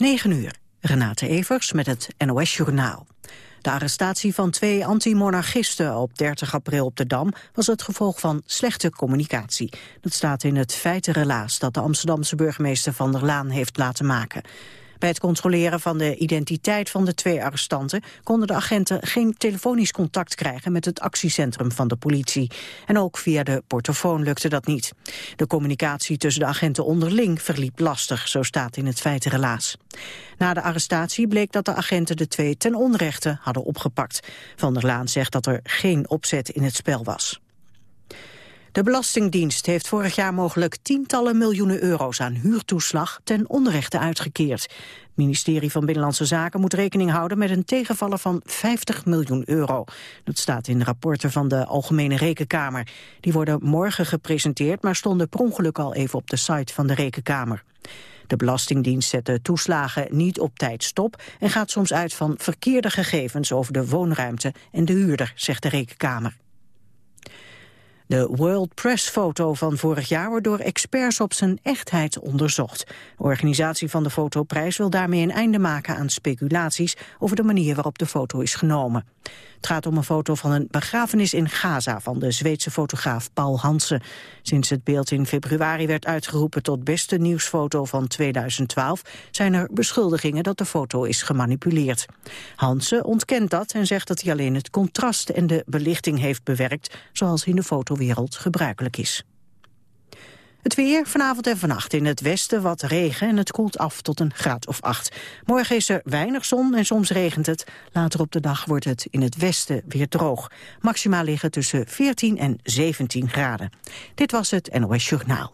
9 uur. Renate Evers met het NOS Journaal. De arrestatie van twee antimonarchisten op 30 april op de Dam was het gevolg van slechte communicatie. Dat staat in het feitenrelaas dat de Amsterdamse burgemeester Van der Laan heeft laten maken. Bij het controleren van de identiteit van de twee arrestanten konden de agenten geen telefonisch contact krijgen met het actiecentrum van de politie. En ook via de portofoon lukte dat niet. De communicatie tussen de agenten onderling verliep lastig, zo staat in het feitenrelaas. Na de arrestatie bleek dat de agenten de twee ten onrechte hadden opgepakt. Van der Laan zegt dat er geen opzet in het spel was. De Belastingdienst heeft vorig jaar mogelijk tientallen miljoenen euro's aan huurtoeslag ten onrechte uitgekeerd. Het ministerie van Binnenlandse Zaken moet rekening houden met een tegenvaller van 50 miljoen euro. Dat staat in rapporten van de Algemene Rekenkamer. Die worden morgen gepresenteerd, maar stonden per ongeluk al even op de site van de Rekenkamer. De Belastingdienst zet de toeslagen niet op tijd stop... en gaat soms uit van verkeerde gegevens over de woonruimte en de huurder, zegt de Rekenkamer. De World Press foto van vorig jaar wordt door experts op zijn echtheid onderzocht. De organisatie van de fotoprijs wil daarmee een einde maken aan speculaties over de manier waarop de foto is genomen. Het gaat om een foto van een begrafenis in Gaza van de Zweedse fotograaf Paul Hansen. Sinds het beeld in februari werd uitgeroepen tot beste nieuwsfoto van 2012... zijn er beschuldigingen dat de foto is gemanipuleerd. Hansen ontkent dat en zegt dat hij alleen het contrast en de belichting heeft bewerkt... zoals in de fotowereld gebruikelijk is. Het weer vanavond en vannacht in het westen wat regen en het koelt af tot een graad of acht. Morgen is er weinig zon en soms regent het. Later op de dag wordt het in het westen weer droog. Maxima liggen tussen 14 en 17 graden. Dit was het NOS Journaal.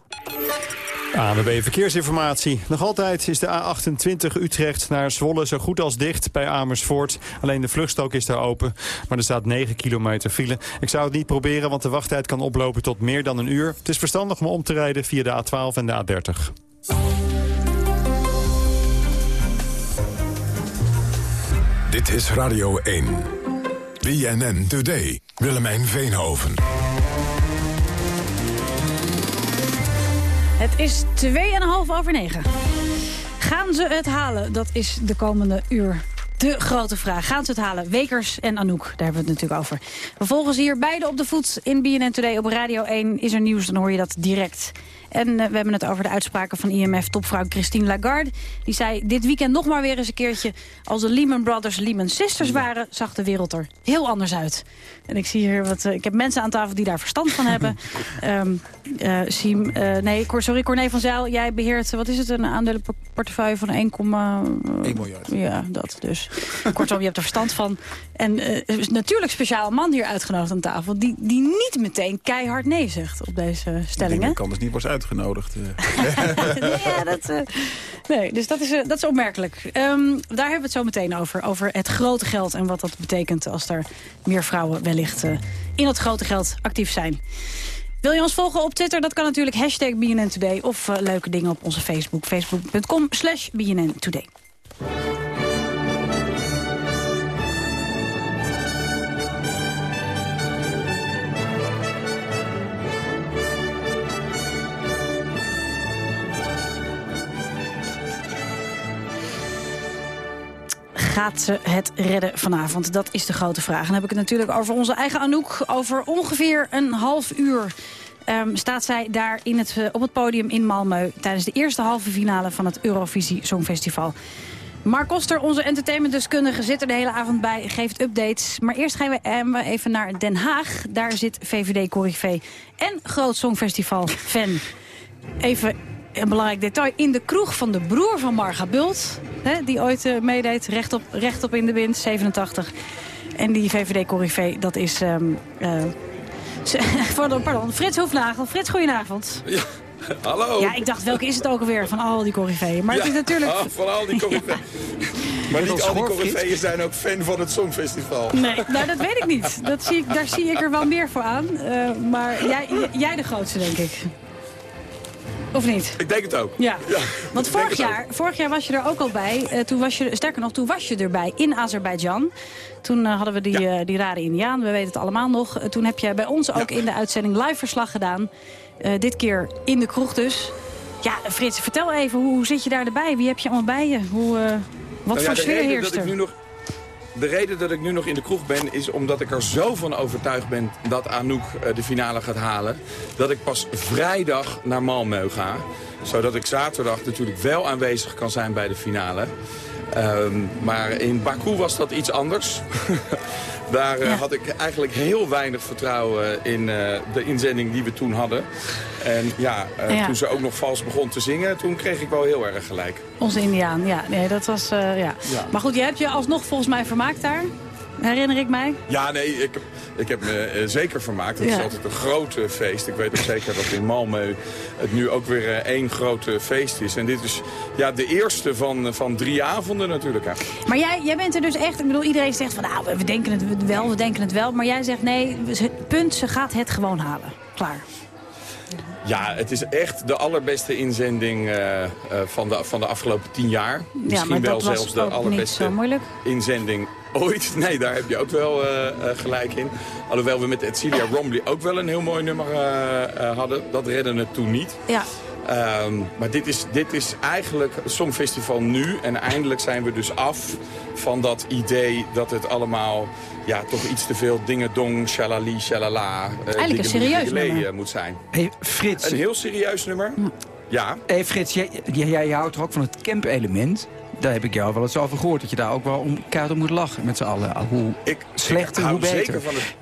ANWB Verkeersinformatie. Nog altijd is de A28 Utrecht naar Zwolle zo goed als dicht bij Amersfoort. Alleen de vluchtstrook is daar open, maar er staat 9 kilometer file. Ik zou het niet proberen, want de wachttijd kan oplopen tot meer dan een uur. Het is verstandig om om te rijden via de A12 en de A30. Dit is Radio 1. BNN Today. Willemijn Veenhoven. Het is 2,5 over 9. Gaan ze het halen? Dat is de komende uur de grote vraag. Gaan ze het halen? Wekers en Anouk, daar hebben we het natuurlijk over. We volgen ze hier beide op de voet in BNN Today op Radio 1. Is er nieuws, dan hoor je dat direct. En uh, we hebben het over de uitspraken van IMF-topvrouw Christine Lagarde. Die zei dit weekend nog maar weer eens een keertje... als de Lehman Brothers Lehman Sisters waren... zag de wereld er heel anders uit. En ik zie hier wat... Uh, ik heb mensen aan tafel die daar verstand van hebben. um, uh, Siem, nee, sorry, Corné van Zijl. Jij beheert, wat is het, een aandelenportefeuille van 1,... 1 miljard. Ja, dat dus. Kortom, je hebt er verstand van. En er is natuurlijk speciaal man hier uitgenodigd aan tafel... die, die niet meteen keihard nee zegt op deze stellingen. Ik kan dus niet worden uitgenodigd. ja, dat, uh, nee, dus dat is, uh, dat is opmerkelijk. Um, daar hebben we het zo meteen over. Over het grote geld en wat dat betekent als er meer vrouwen wellicht in dat grote geld actief zijn. Wil je ons volgen op Twitter? Dat kan natuurlijk hashtag BNN Today. Of leuke dingen op onze Facebook. Facebook.com slash BNN Today. Gaat ze het redden vanavond? Dat is de grote vraag. Dan heb ik het natuurlijk over onze eigen Anouk. Over ongeveer een half uur um, staat zij daar in het, uh, op het podium in Malmö... tijdens de eerste halve finale van het Eurovisie Songfestival. Mark Koster, onze entertainmentdeskundige, zit er de hele avond bij, geeft updates. Maar eerst gaan we even naar Den Haag. Daar zit VVD-corrivé en Groot Songfestival-fan. Even een belangrijk detail. In de kroeg van de broer van Marga Bult. Hè, die ooit uh, meedeed. Rechtop, rechtop in de wind, 87. En die VVD-corrivé, dat is... Um, uh, pardon, pardon, Frits Hoefnagel. Frits, goedenavond. Ja. Hallo. Ja, ik dacht, welke is het ook alweer van al die corriveeën? Maar ja, het is natuurlijk... Ah, van al die corriveeën. Maar niet al die corriveeën zijn ook fan van het Songfestival. Nee, nou dat weet ik niet. Dat zie ik, daar zie ik er wel meer voor aan. Uh, maar jij, jij de grootste, denk ik. Of niet? Ik denk het ook. Ja. ja Want vorig jaar, vorig jaar was je er ook al bij. Uh, toen was je, sterker nog, toen was je erbij in Azerbeidzjan. Toen uh, hadden we die, ja. uh, die rare indiaan, we weten het allemaal nog. toen heb jij bij ons ook ja. in de uitzending live verslag gedaan. dit keer in de kroeg dus. Ja, Frits, vertel even, hoe zit je daar erbij? Wie heb je allemaal bij je? Hoe, wat nou voor sfeer heerst er? Nog, de reden dat ik nu nog in de kroeg ben is omdat ik er zo van overtuigd ben dat Anouk uh, de finale gaat halen. Dat ik pas vrijdag naar Malmö ga. Zodat ik zaterdag natuurlijk wel aanwezig kan zijn bij de finale. Ehm, maar in Baku was dat iets anders. Daar uh, had ik eigenlijk heel weinig vertrouwen in uh, de inzending die we toen hadden. En ja, uh, ja, toen ze ook nog vals begon te zingen, toen kreeg ik wel heel erg gelijk. Onze Indiaan, ja. Nee, dat was, ja. ja. Maar goed, jij hebt je alsnog volgens mij vermaakt daar herinner ik mij. Ja, nee, ik, ik heb me uh, zeker vermaakt. Het is altijd een groot feest. Ik weet ook zeker dat in Malmö het nu ook weer uh, één groot feest is. En dit is ja, de eerste van, van drie avonden natuurlijk. Maar jij, jij bent er dus echt, ik bedoel, iedereen zegt van nou, we denken het wel, we denken het wel. Maar jij zegt nee, punt, ze gaat het gewoon halen. Klaar. Ja, het is echt de allerbeste inzending uh, uh, van, de, van de afgelopen tien jaar. Misschien ja, wel zelfs de allerbeste inzending ooit. Nee, daar heb je ook wel uh, gelijk in. Alhoewel we met Edcilia Romley ook wel een heel mooi nummer hadden. Dat redden het toen niet. Ja. Um, maar dit is, dit is eigenlijk Songfestival nu. En eindelijk zijn we dus af van dat idee dat het allemaal ja, toch iets te veel dingen dong, shalali, shalala. Uh, Eigenlijk een serieus nummer. moet zijn. Hey, Frits. Een heel serieus nummer. Ja. Hey, Frits, jij, jij, houdt er ook van het camp-element. Daar heb ik jou wel eens over gehoord. Dat je daar ook wel om kaart moet lachen met z'n allen. Hoe ik, slechter, ik hoe beter. Zeker van het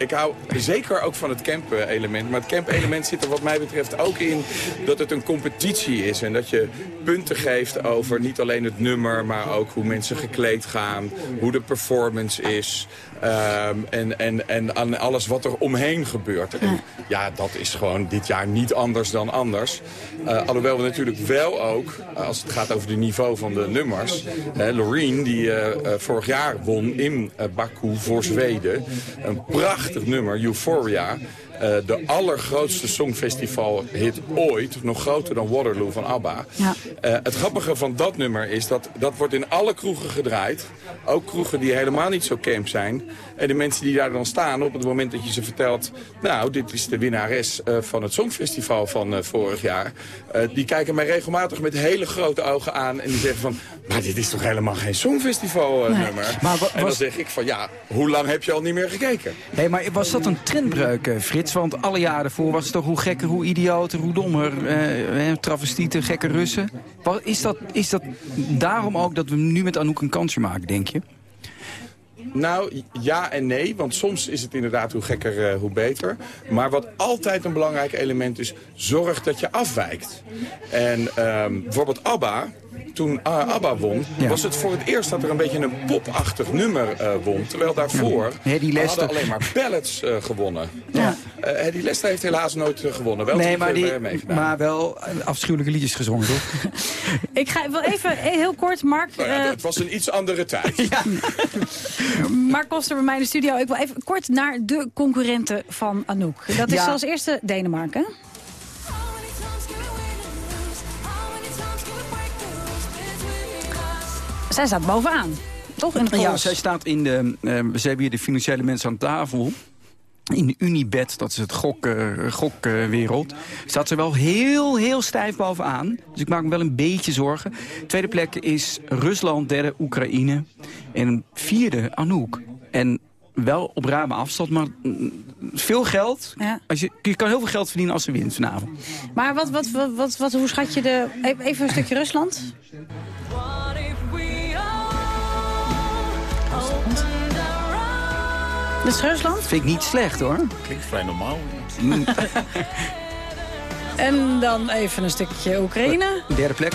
ik hou zeker ook van het camp-element. Maar het camp-element zit er wat mij betreft ook in dat het een competitie is. En dat je punten geeft over niet alleen het nummer, maar ook hoe mensen gekleed gaan. Hoe de performance is. Um, en, en, en aan alles wat er omheen gebeurt. En ja, dat is gewoon dit jaar niet anders dan anders. Uh, alhoewel we natuurlijk wel ook, uh, als het gaat over het niveau van de nummers... Loreen, die uh, vorig jaar won in Baku voor Zweden. Een prachtig nummer, Euphoria... Uh, de allergrootste songfestival-hit ooit. Nog groter dan Waterloo van ABBA. Ja. Uh, het grappige van dat nummer is dat dat wordt in alle kroegen gedraaid. Ook kroegen die helemaal niet zo camp zijn. En de mensen die daar dan staan op het moment dat je ze vertelt... nou, dit is de winnares uh, van het Songfestival van vorig jaar. die kijken mij regelmatig met hele grote ogen aan. En die zeggen van, maar dit is toch helemaal geen Songfestival-nummer? Nee. Maar en dan zeg ik van, ja, hoe lang heb je al niet meer gekeken? Nee, maar was dat een trendbreuk, Frits? Want alle jaren voor was het toch hoe gekker, hoe idioter, hoe dommer. Eh, travestieten, gekke Russen. Is dat, is dat daarom ook dat we nu met Anouk een kansje maken, denk je? Nou, ja en nee. Want soms is het inderdaad hoe gekker, uh, hoe beter. Maar wat altijd een belangrijk element is... zorg dat je afwijkt. En um, bijvoorbeeld ABBA toen ABBA won, was het voor het eerst dat er een beetje een popachtig nummer uh, won. Terwijl daarvoor ja. hadden alleen maar ballads uh, gewonnen. Ja. Uh, Hedy Lester heeft helaas nooit gewonnen. Wel nee, maar, die, maar wel afschuwelijke liedjes gezongen, toch? Ik ga wel even heel kort, Mark... Nou ja, het was een iets andere tijd. ja. Mark Koster bij mij in de studio. Ik wil even kort naar de concurrenten van Anouk. Dat is als eerste Denemarken. Zij staat bovenaan, toch? In ja, zij staat in de... Uh, ze hebben hier de financiële mensen aan tafel in de Unibet, dat is het gokwereld, gok, uh, staat ze wel heel, heel stijf bovenaan. Dus ik maak me wel een beetje zorgen. Tweede plek is Rusland, derde Oekraïne. En vierde Anouk. En wel op ruime afstand, maar veel geld. Ja. Als je, je kan heel veel geld verdienen als ze wint vanavond. Maar wat, wat, wat, wat, wat hoe schat je de... Even een stukje Rusland. Dat is Rusland? Vind ik niet slecht hoor. Klinkt vrij normaal. en dan even een stukje Oekraïne. Derde plek.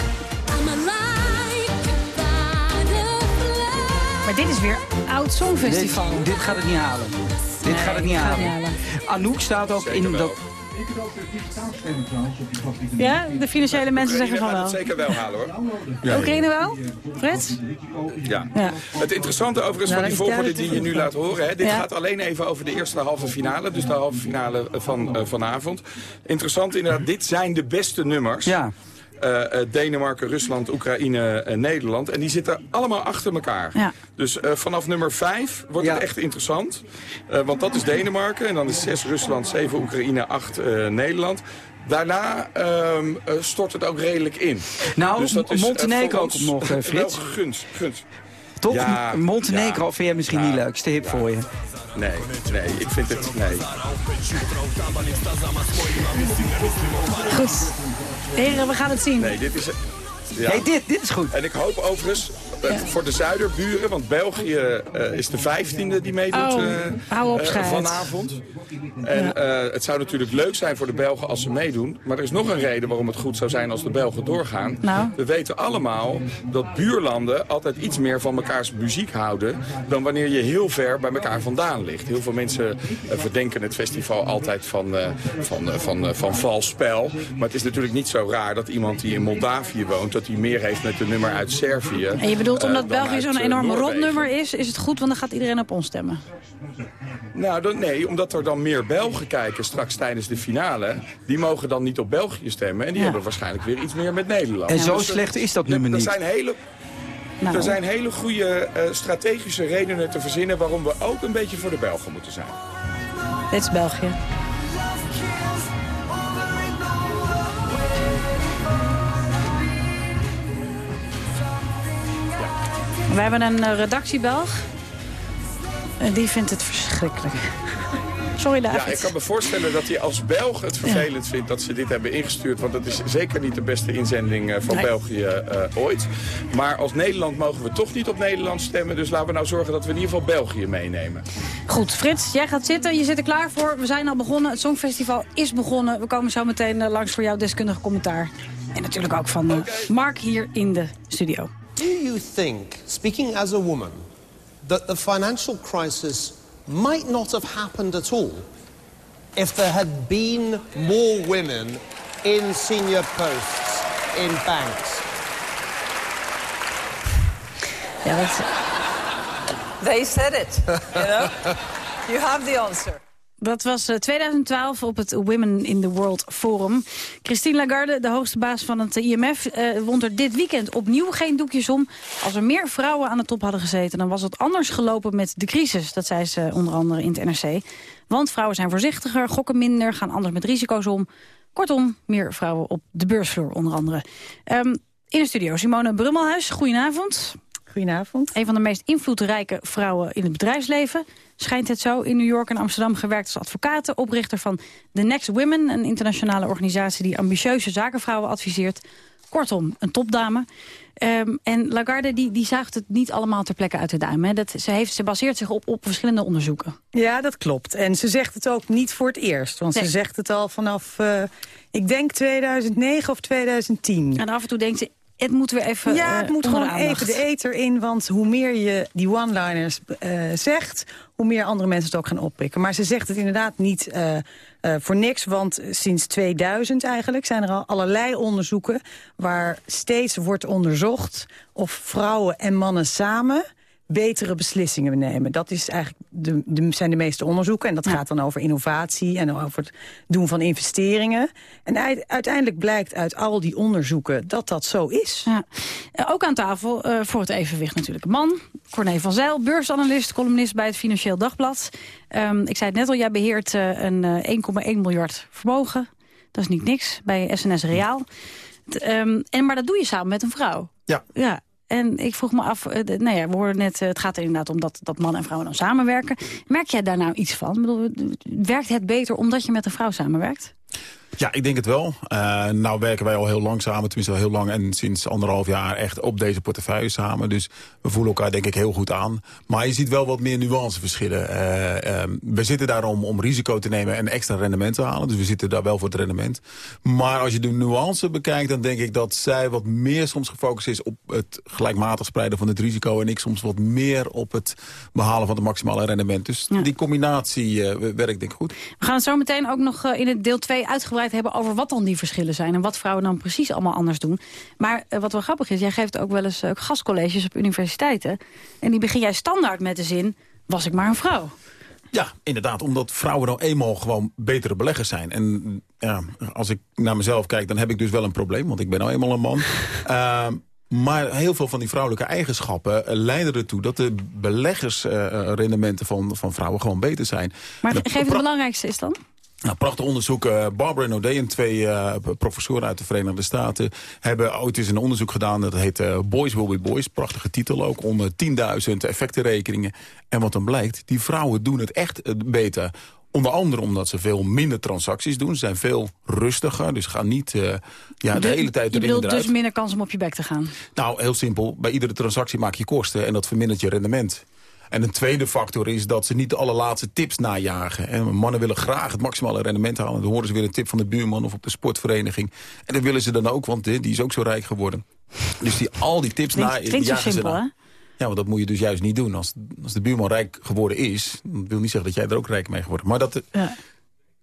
Maar dit is weer oud songfestival. Dit, dit gaat het niet halen. Dit gaat het niet halen. Anouk staat ook in dat... Ik heb ook de trouwens op die gast. Ja, de financiële mensen zeggen van wel. het zeker wel halen hoor. Ja. Oekraïne wel? Frits? Ja. ja. Het interessante overigens nou, van die volgorde die je nu laat horen. Hè, dit gaat alleen even over de eerste halve finale. Dus de halve finale van uh, vanavond. Interessant inderdaad, dit zijn de beste nummers. Ja. Uh, Denemarken, Rusland, Oekraïne en Nederland. En die zitten allemaal achter elkaar. Ja. Dus uh, vanaf nummer 5 wordt ja. het echt interessant. want dat is Denemarken. En dan is 6 Rusland, 7 Oekraïne, 8 Nederland. Daarna ehm, eh, stort het ook redelijk in. Nou, Dus dat is, eh, Montenegro komt nog, eh, wel Frits. gunst, gunst. Toch? Ja, Montenegro ja. vind je misschien Ja. niet leuk. Is te hip voor je. Nee, nee, ik vind het... Nee. Goed. Heren, we gaan het zien. Nee, dit is... Ja. Nee, dit, dit is goed. En ik hoop overigens eh, voor de zuiderburen, want België eh, is de vijftiende die meedoet Oh, eh, hou op, schijt. vanavond. En het zou natuurlijk leuk zijn voor de Belgen als ze meedoen. Maar er is nog een reden waarom het goed zou zijn als de Belgen doorgaan. Nou? We weten allemaal dat buurlanden altijd iets meer van mekaars muziek houden... dan wanneer je heel ver bij elkaar vandaan ligt. Heel veel mensen verdenken het festival altijd van, van, van, van vals spel. Maar het is natuurlijk niet zo raar dat iemand die in Moldavië woont... dat hij meer heeft met een nummer uit Servië. Bedoelt eh, omdat België zo'n eh, enorme Noorwegen. rotnummer is, is het goed, want dan gaat iedereen op ons stemmen. Nou, dan, nee, omdat er dan meer Belgen kijken straks tijdens de finale. Die mogen dan niet op België stemmen. En die Ja. hebben waarschijnlijk weer iets meer met Nederland. En zo Dus slecht is dat er- nummer er niet. Zijn hele, Nou, er zijn hele goede eh, strategische redenen te verzinnen... waarom we ook een beetje voor de Belgen moeten zijn. dit is België. We hebben een eh, redactiebelg. En die vindt het verschrikkelijk. Sorry, David. Ja, ik kan me voorstellen dat hij als Belg het vervelend vindt dat ze dit hebben ingestuurd. Want het is zeker niet de beste inzending eh, van Nee. België eh, ooit. Maar als Nederland mogen we toch niet op Nederland stemmen. Dus laten we nou zorgen dat we in ieder geval België meenemen. Goed, Frits, jij gaat zitten. Je zit er klaar voor. We zijn al begonnen. Het Songfestival is begonnen. We komen zo meteen eh, langs voor jouw deskundige commentaar. En natuurlijk ook van eh, Mark hier in de studio. Do you think, speaking as a woman, that the financial crisis might not have happened at all if there had been more women in senior posts in banks? Ja, dat, They said it, you know? You have the answer. Dat was eh, 2012 op het Women in the World Forum. Christine Lagarde, de hoogste baas van het IMF, eh, wond er dit weekend opnieuw geen doekjes om. Als er meer vrouwen aan de top hadden gezeten, dan was het anders gelopen met de crisis. Dat zei ze onder andere in het NRC. Want vrouwen zijn voorzichtiger, gokken minder, gaan anders met risico's om. Kortom, meer vrouwen op de beursvloer onder andere. Ehm, in de studio Simone Brummelhuis, goedenavond. Goedenavond. Een van de meest invloedrijke vrouwen in het bedrijfsleven. Schijnt het zo in New York en Amsterdam gewerkt als advocaat. Oprichter van The Next Women, een internationale organisatie... die ambitieuze zakenvrouwen adviseert. Kortom, een topdame. Ehm, en Lagarde die, die zuigt het niet allemaal ter plekke uit de duim. Hè. Dat, ze, heeft, ze baseert zich op, op verschillende onderzoeken. Ja, dat klopt. En ze zegt het ook niet voor het eerst. Want Nee. ze zegt het al vanaf, eh, ik denk 2009 of 2010. En af en toe denkt ze, het moet weer even ja, eh, het moet onder gewoon aandacht. even de eter in. Want hoe meer je die one-liners eh, zegt... hoe meer andere mensen het ook gaan oppikken. Maar ze zegt het inderdaad niet eh, eh, voor niks. Want sinds 2000 eigenlijk zijn er al allerlei onderzoeken... waar steeds wordt onderzocht of vrouwen en mannen samen betere beslissingen nemen. Dat is eigenlijk de, de, zijn de meeste onderzoeken. En dat gaat dan over innovatie en over het doen van investeringen. En ui- uiteindelijk blijkt uit al die onderzoeken dat dat zo is. Ja. Eh, Ook aan tafel, eh, voor het evenwicht natuurlijk, een man. Corné van Zijl, beursanalist, columnist bij het Financieel Dagblad. Ehm, ik zei het net al, jij beheert eh, een eh, 1,1 miljard vermogen. Dat is niet niks, bij SNS Reaal. T- ehm, en, maar dat doe je samen met een vrouw. Ja. Ja. En ik vroeg me af, de- nou ja, we hoorden net, eh, het gaat er inderdaad om dat, dat mannen en vrouwen dan samenwerken. Merk jij daar nou iets van? Ik bedoel, werkt het beter omdat je met een vrouw samenwerkt? Ja, ik denk het wel. Eh, nou werken wij al heel lang samen, tenminste al heel lang... en sinds anderhalf jaar echt op deze portefeuille samen. Dus we voelen elkaar denk ik heel goed aan. Maar je ziet wel wat meer nuanceverschillen. Eh, eh, we zitten daarom om risico te nemen en extra rendement te halen. Dus we zitten daar wel voor het rendement. Maar als je de nuance bekijkt, dan denk ik dat zij wat meer soms gefocust is... op het gelijkmatig spreiden van het risico... en ik soms wat meer op het behalen van het maximale rendement. Dus Ja. die combinatie eh, werkt denk ik goed. We gaan zo meteen ook nog in het deel 2 uitgebreid hebben over wat dan die verschillen zijn. En wat vrouwen dan precies allemaal anders doen. Maar eh, wat wel grappig is, jij geeft ook wel eens eh, gastcolleges op universiteiten. En die begin jij standaard met de zin, was ik maar een vrouw. Ja, inderdaad. Omdat vrouwen nou eenmaal gewoon betere beleggers zijn. En ja, als ik naar mezelf kijk, dan heb ik dus wel een probleem. Want ik ben nou eenmaal een man. Ehm, maar heel veel van die vrouwelijke eigenschappen eh, leiden ertoe... dat de beleggersrendementen van, van vrouwen gewoon beter zijn. Maar geef het belangrijkste is dan? Nou, prachtig onderzoek. Uh, Barbara Nodé en twee uh, professoren uit de Verenigde Staten... hebben ooit eens een onderzoek gedaan. Dat heet uh, Boys Will Be Boys. Prachtige titel ook. Onder 10.000 effectenrekeningen. En wat dan blijkt, die vrouwen doen het echt beter. Onder andere omdat ze veel minder transacties doen. Ze zijn veel rustiger, dus gaan niet ja, de, hele tijd erin Je bedoelt dus minder kans om op je bek te gaan? Nou, heel simpel. Bij iedere transactie maak je kosten en dat vermindert je rendement. En een tweede factor is dat ze niet de allerlaatste tips najagen. En mannen willen graag het maximale rendement halen. Dan horen ze weer een tip van de buurman of op de sportvereniging. En dat willen ze dan ook, want die is ook zo rijk geworden. Dus die, al die tips na, jagen ze na. Ja, want dat moet je dus juist niet doen. Als, als de buurman rijk geworden is, dat wil niet zeggen dat jij er ook rijk mee geworden. Maar dat, ja.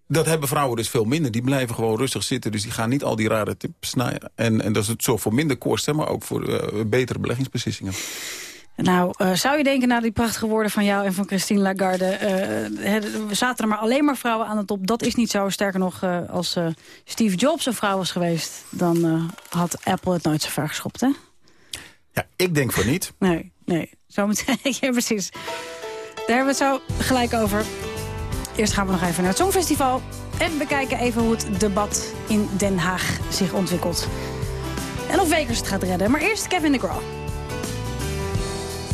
dat hebben vrouwen dus veel minder. Die blijven gewoon rustig zitten, dus die gaan niet al die rare tips na. En, en dat is het zo voor minder kosten, maar ook voor uh, betere beleggingsbeslissingen. Nou, uh, zou je denken na die prachtige woorden van jou en van Christine Lagarde... Uh, zaten er maar alleen maar vrouwen aan de top. Dat is niet zo. Sterker nog, uh, als Steve Jobs een vrouw was geweest... dan had Apple het nooit zo ver geschopt, hè? Ja, ik denk voor niet. Nee, nee. Zo moet ja, precies. Daar hebben we het zo gelijk over. Eerst gaan we nog even naar het Songfestival. En bekijken even hoe het debat in Den Haag zich ontwikkelt. En of Wekers het gaat redden. Maar eerst Kevin de Graal.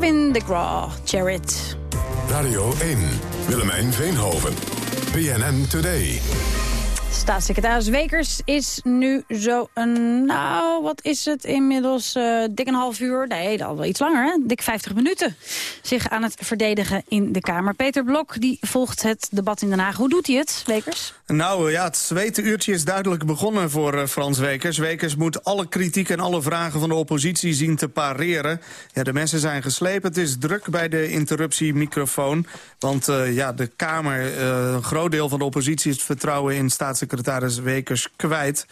Kevin Graw, Jared. Radio 1, Willemijn Veenhoven. BNN Today. Staatssecretaris Wekers is nu zo een, nou, wat is het inmiddels, uh, dik een half uur, nee, al wel iets langer, hè? dik 50 minuten, zich aan het verdedigen in de Kamer. Peter Blok, die volgt het debat in Den Haag. Hoe doet hij het, Wekers? Nou ja, het zwete uurtje is duidelijk begonnen voor uh, Frans Wekers. Wekers moet alle kritiek en alle vragen van de oppositie zien te pareren. Ja, de mensen zijn geslepen, het is druk bij de interruptiemicrofoon. Want ja, de Kamer, een groot deel van de oppositie is het vertrouwen in staatssecretaris staatssecretaris Wekers kwijt.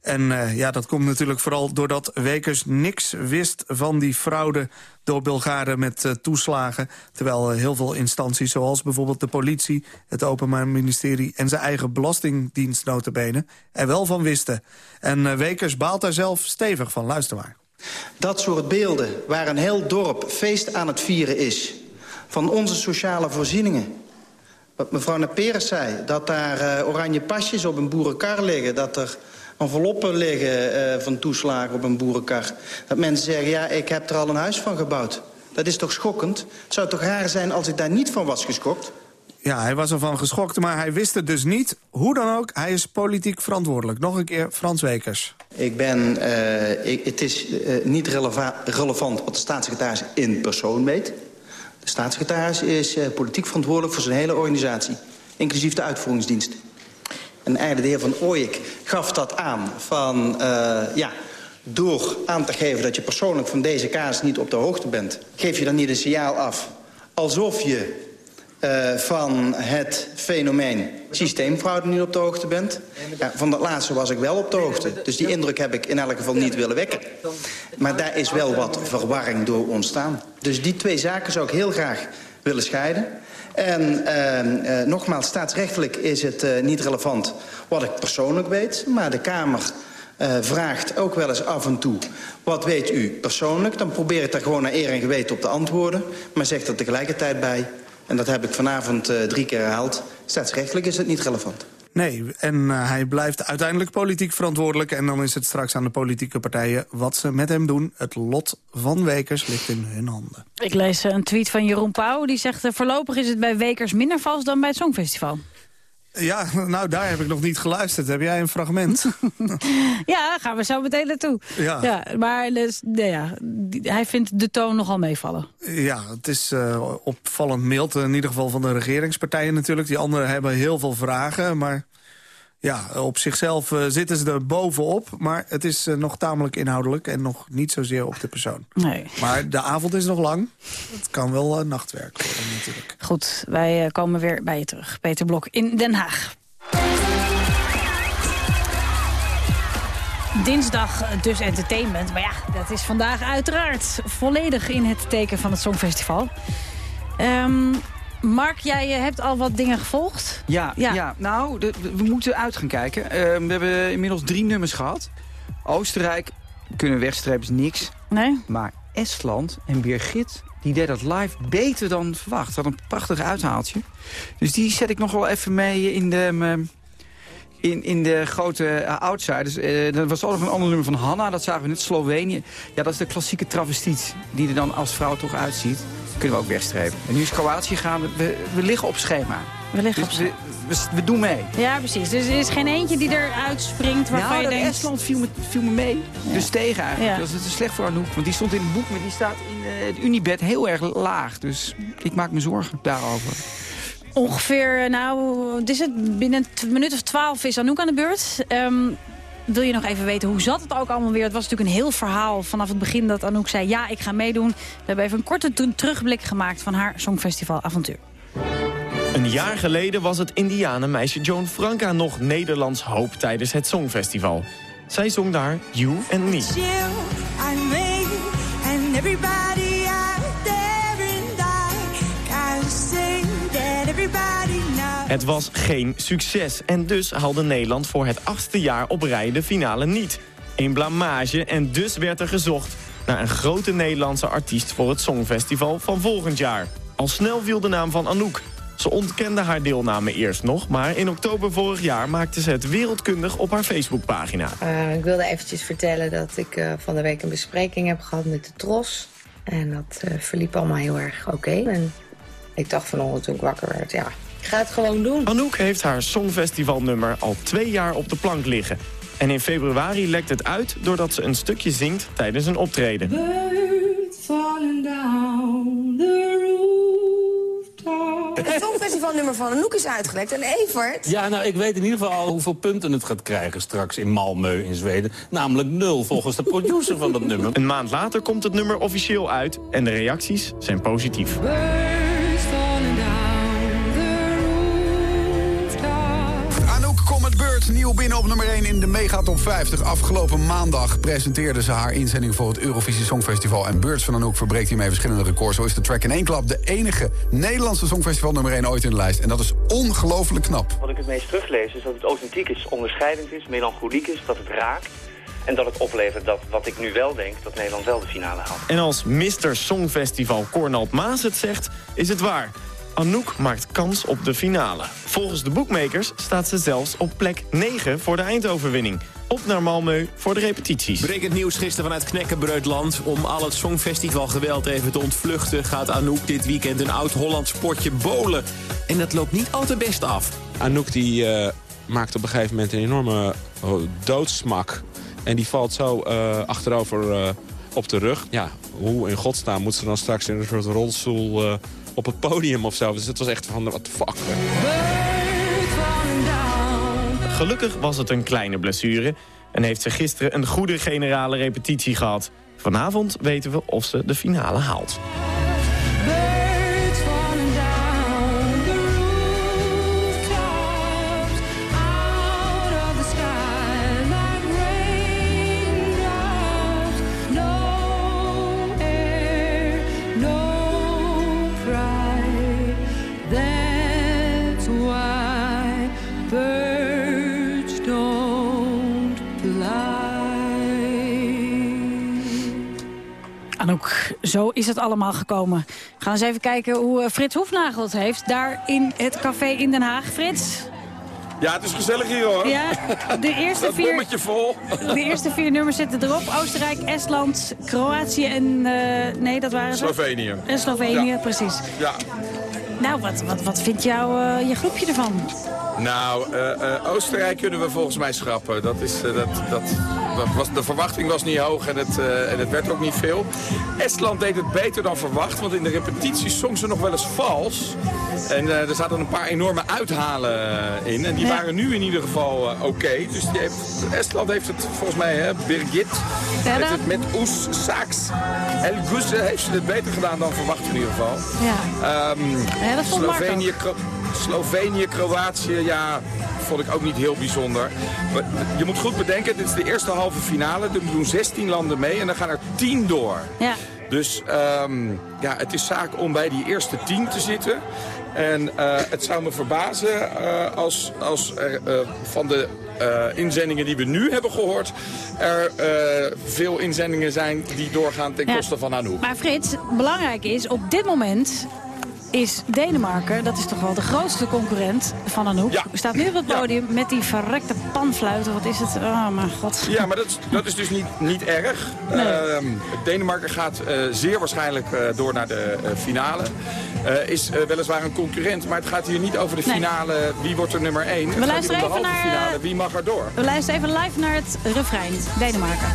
En uh, ja, dat komt natuurlijk vooral doordat Wekers niks wist van die fraude door Bulgaren met uh, toeslagen. Terwijl uh, heel veel instanties, zoals bijvoorbeeld de politie, het Openbaar Ministerie en zijn eigen belastingdienst notabene, er wel van wisten. En Wekers baalt daar zelf stevig van. Luister maar. Dat soort beelden waar een heel dorp feest aan het vieren is van onze sociale voorzieningen wat mevrouw Naperes zei, dat daar uh, oranje pasjes op een boerenkar liggen... dat er enveloppen liggen uh, van toeslagen op een boerenkar. Dat mensen zeggen, ja, ik heb er al een huis van gebouwd. Dat is toch schokkend? Het zou toch raar zijn als ik daar niet van was geschokt? Ja, hij was ervan geschokt, maar hij wist het dus niet. Hoe dan ook, hij is politiek verantwoordelijk. Nog een keer Frans Wekers. Ik ben, uh, ik, het is uh, niet relevant wat de staatssecretaris in persoon weet. De staatssecretaris is uh, politiek verantwoordelijk voor zijn hele organisatie. Inclusief de uitvoeringsdienst. En eigenlijk de heer Van Ooyek gaf dat aan van... Uh, ja, door aan te geven dat je persoonlijk van deze kaas niet op de hoogte bent... geef je dan niet een signaal af alsof je uh, van het fenomeen systeemfraude niet op de hoogte bent. Ja, van dat laatste was ik wel op de hoogte. Dus die indruk heb ik in elk geval niet willen wekken. Maar daar is wel wat verwarring door ontstaan. Dus die twee zaken zou ik heel graag willen scheiden. En uh, uh, nogmaals, staatsrechtelijk is het niet relevant wat ik persoonlijk weet. Maar de Kamer vraagt ook wel eens af en toe... wat weet u persoonlijk? Dan probeer ik daar gewoon naar eer en geweten op te antwoorden. Maar zeg er tegelijkertijd bij... En dat heb ik vanavond uh, drie keer herhaald. Staatsrechtelijk is het niet relevant. Nee, en uh, hij blijft uiteindelijk politiek verantwoordelijk... en dan is het straks aan de politieke partijen wat ze met hem doen. Het lot van Wekers ligt in hun handen. Ik lees een tweet van Jeroen Pauw. Die zegt, uh, voorlopig is het bij Wekers minder vals dan bij het Songfestival. Ja, nou, daar heb ik nog niet geluisterd. Heb jij een fragment? ja, gaan we zo meteen naartoe. Ja. ja maar dus, nee, ja, hij vindt de toon nogal meevallen. Ja, het is uh, opvallend mild. In ieder geval van de regeringspartijen natuurlijk. Die anderen hebben heel veel vragen, maar ja, op zichzelf uh, zitten ze er bovenop. Maar het is uh, nog tamelijk inhoudelijk en nog niet zozeer op de persoon. Nee. Maar de avond is nog lang. Het kan wel uh, nachtwerk worden natuurlijk. Goed, wij komen weer bij je terug. Peter Blok in Den Haag. Dinsdag dus entertainment. Maar ja, dat is vandaag uiteraard volledig in het teken van het Songfestival. Um, Mark, jij eh, hebt al wat dingen gevolgd. Ja, ja. nou, de, we moeten uit gaan kijken. Uh, we hebben inmiddels drie nummers gehad. Oostenrijk kunnen wegstrepen niks. Nee. Maar Estland en Birgit, die deed dat live beter dan verwacht. Had een prachtig uithaaltje. Dus die zet ik nog wel even mee in de... In, in de grote uh, outsiders. Uh, er was ook nog een ander nummer van Hanna, dat zagen we net, Slovenië. Ja, dat is de klassieke travestiet, die er dan als vrouw toch uitziet kunnen we ook wegstrepen. En nu is Kroatië gaan, we, we liggen op schema. We liggen dus op we, we, we, doen mee. Ja, precies. Dus er is geen eentje die eruit springt waarvan nou, je denkt... Estland viel me, viel me mee. Ja. Dus tegen eigenlijk. Ja. Dat is slecht voor Anouk. Want die stond in het boek, maar die staat in uh, het Unibed heel erg laag. Dus ik maak me zorgen daarover. Ongeveer, nou, is het binnen een minuut of twaalf is Anouk aan de beurt. Um, wil je nog even weten hoe zat het ook allemaal weer? Het was natuurlijk een heel verhaal vanaf het begin dat Anouk zei... ja, ik ga meedoen. We hebben even een korte terugblik gemaakt van haar Songfestival avontuur. Een jaar geleden was het indianenmeisje Joan Franca nog Nederlands hoop tijdens het Songfestival. Zij zong daar You and Me. Het was geen succes en dus haalde Nederland voor het achtste jaar op rij de finale niet. Een blamage en dus werd er gezocht naar een grote Nederlandse artiest voor het Songfestival van volgend jaar. Al snel viel de naam van Anouk. Ze ontkende haar deelname eerst nog, maar in oktober vorig jaar maakte ze het wereldkundig op haar Facebookpagina. Uh, ik wilde eventjes vertellen dat ik uh, van de week een bespreking heb gehad met de TROS. En dat uh, verliep allemaal heel erg oké. En ik dacht vanochtend toen ik wakker werd, ja, Ik ga het gewoon doen. Anouk heeft haar Songfestivalnummer al twee jaar op de plank liggen. En in februari lekt het uit doordat ze een stukje zingt tijdens een optreden. Birds falling down the rooftop. Het Songfestivalnummer van Anouk is uitgelekt. En Evert... Ja, nou, ik weet in ieder geval al hoeveel punten het gaat krijgen straks in Malmö in Zweden. Namelijk nul, volgens de producer van dat nummer. Een maand later komt het nummer officieel uit en de reacties zijn positief. Birds nieuw binnen op nummer 1 in de Mega Top 50. Afgelopen maandag presenteerde ze haar inzending voor het Eurovisie Songfestival. En Birds van Anouk verbreekt hiermee verschillende records. Zo is de track in één klap de enige Nederlandse Songfestival nummer 1 ooit in de lijst. En dat is ongelooflijk knap. Wat ik het meest teruglees is dat het authentiek is, onderscheidend is, melancholiek is, dat het raakt. En dat het oplevert dat wat ik nu wel denk, dat Nederland wel de finale haalt. En als Mr. Songfestival Cornald Maas het zegt, is het waar. Anouk maakt kans op de finale. Volgens de boekmakers staat ze zelfs op plek 9 voor de eindoverwinning. Op naar Malmö voor de repetities. Brekend nieuws gisteren vanuit Knekkenbreutland. Om al het Songfestival geweld even te ontvluchten... gaat Anouk dit weekend een oud-Hollands potje bolen. En dat loopt niet al te best af. Anouk die, eh, maakt op een gegeven moment een enorme eh, doodsmak. En die valt zo eh, achterover eh, op de rug. Ja, hoe in godsnaam moet ze dan straks in een soort rolstoel eh, op het podium of zo? Dus het was echt van, what the fuck. Gelukkig was het een kleine blessure en heeft ze gisteren een goede generale repetitie gehad. Vanavond weten we of ze de finale haalt. Zo is het allemaal gekomen. We gaan eens even kijken hoe eh, Frits Hoefnagel het heeft. Daar in het café in Den Haag. Frits? Ja, het is gezellig hier hoor. Ja, de eerste vier- vol. De eerste vier nummers zitten erop. Oostenrijk, Estland, Kroatië en... eh, nee, dat waren ze. Slovenië. En Slovenië, Ja. precies. Ja. Nou, wat, wat, wat vindt jou, eh, je groepje ervan? Nou, Oostenrijk kunnen we volgens mij schrappen. Dat is, dat, dat, dat was, de verwachting was niet hoog en het, eh, en het werd ook niet veel. Estland deed het beter dan verwacht, want in de repetities zong ze nog wel eens vals. En eh, er zaten een paar enorme uithalen eh, in. En die Ja. waren nu in ieder geval oké. Dus die heeft, Estland heeft het volgens mij, hè, Birgit, heeft het met Oes, Saaks, El Gusse heeft ze het beter gedaan dan verwacht in ieder geval. Ja. Ehm, Ja, dat Slovenië, Slovenië, Kroatië, ja, vond ik ook niet heel bijzonder. Maar je moet goed bedenken, dit is de eerste halve finale. Er doen 16 landen mee en dan gaan er 10 door. Ja. Dus ehm, ja, het is zaak om bij die eerste 10 te zitten. En eh, het zou me verbazen eh, als, als er eh, van de inzendingen die we nu hebben gehoord... er veel inzendingen zijn die doorgaan ten Ja. koste van Anouk. Maar Frits, belangrijk is, op dit moment is Denemarken, dat is toch wel de grootste concurrent van Anouk. Ja. Staat nu op het podium met die verrekte panfluiten. Wat is het? Oh, mijn god. Ja, maar dat is, dat is dus niet, niet erg. Nee. Ehm, Denemarken gaat eh, zeer waarschijnlijk eh, door naar de eh, finale. Is weliswaar een concurrent, maar het gaat hier niet over de Nee. finale. Wie wordt er nummer 1? We luisteren even naar, finale. Wie mag er door? We luisteren even live naar het refrein. Denemarken.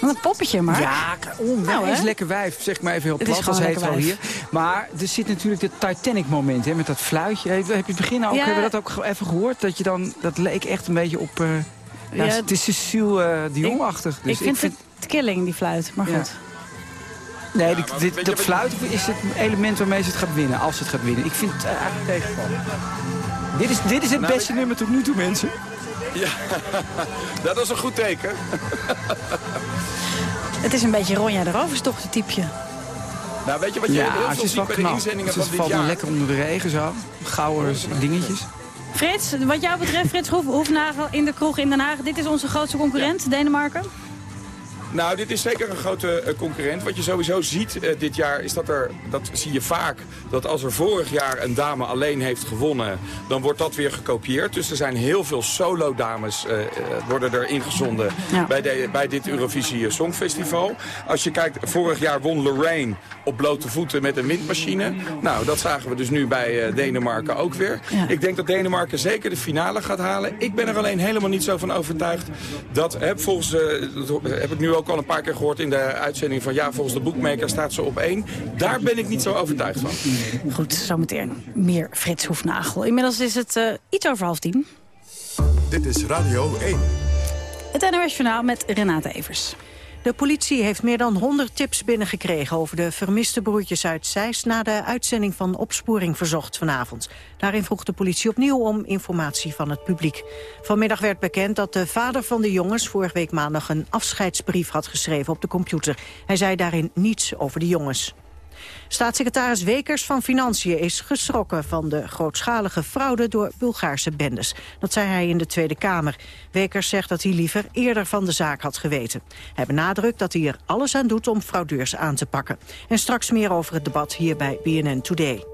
Wat een poppetje, maar. Ja, onwijs Nou, lekker wijf, zeg maar even heel Het is plat als hetero lekker hier. Maar er zit natuurlijk dit Titanic-moment hè, met dat fluitje. Heb je het begin ook, Ja. hebben we dat ook even gehoord? Dat, je dan, dat leek echt een beetje op... eh, ja, Ja, het is Cecile eh, Dion-achtig. Dus ik vind het killing, die fluit. Maar Ja. Nee, die- dit, dat fluiten is het element waarmee ze het gaat winnen. Als ze het gaat winnen. Ik vind het eigenlijk tegenvallen. Dit is, dit is het Nou, beste nummer tot nu toe, mensen. Ja, dat is een goed teken. Het is een beetje Ronja de Roverstochter typje. Nou, weet je wat je Ja, heel ze veel is ziet wel bij de knap. inzendingen Ze van dit valt jaar? lekker onder de regen zo. Gouden dingetjes. Frits, wat jou betreft, Frits Hoef, Hoefnagel in de kroeg in Den Haag. Dit is onze grootste concurrent, Denemarken. Nou, dit is zeker een grote eh, concurrent. Wat je sowieso ziet eh, dit jaar is dat er, dat zie je vaak, dat als er vorig jaar een dame alleen heeft gewonnen, dan wordt dat weer gekopieerd. Dus er zijn heel veel solo-dames eh, eh, worden er ingezonden Ja. bij, de, bij dit Eurovisie Songfestival. Als je kijkt, vorig jaar won Lorraine op blote voeten met een windmachine. Nou, dat zagen we dus nu bij Denemarken ook weer. Ja. Ik denk dat Denemarken zeker de finale gaat halen. Ik ben er alleen helemaal niet zo van overtuigd dat, hè, volgens, dat heb ik nu ook al een paar keer gehoord in de uitzending van ja, volgens de boekmaker staat ze op één. Daar ben ik niet zo overtuigd van. Goed, zometeen meer Frits Hoefnagel. Inmiddels is het eh, iets over half tien. Dit is Radio 1. Het NOS Journaal met Renate Evers. De politie heeft meer dan 100 tips binnengekregen over de vermiste broertjes uit Zeist... na de uitzending van Opsporing Verzocht vanavond. Daarin vroeg de politie opnieuw om informatie van het publiek. Vanmiddag werd bekend dat de vader van de jongens... vorige week maandag een afscheidsbrief had geschreven op de computer. Hij zei daarin niets over de jongens. Staatssecretaris Wekers van Financiën is geschrokken van de grootschalige fraude door Bulgaarse bendes. Dat zei hij in de Tweede Kamer. Wekers zegt dat hij liever eerder van de zaak had geweten. Hij benadrukt dat hij er alles aan doet om fraudeurs aan te pakken. En straks meer over het debat hier bij BNN Today.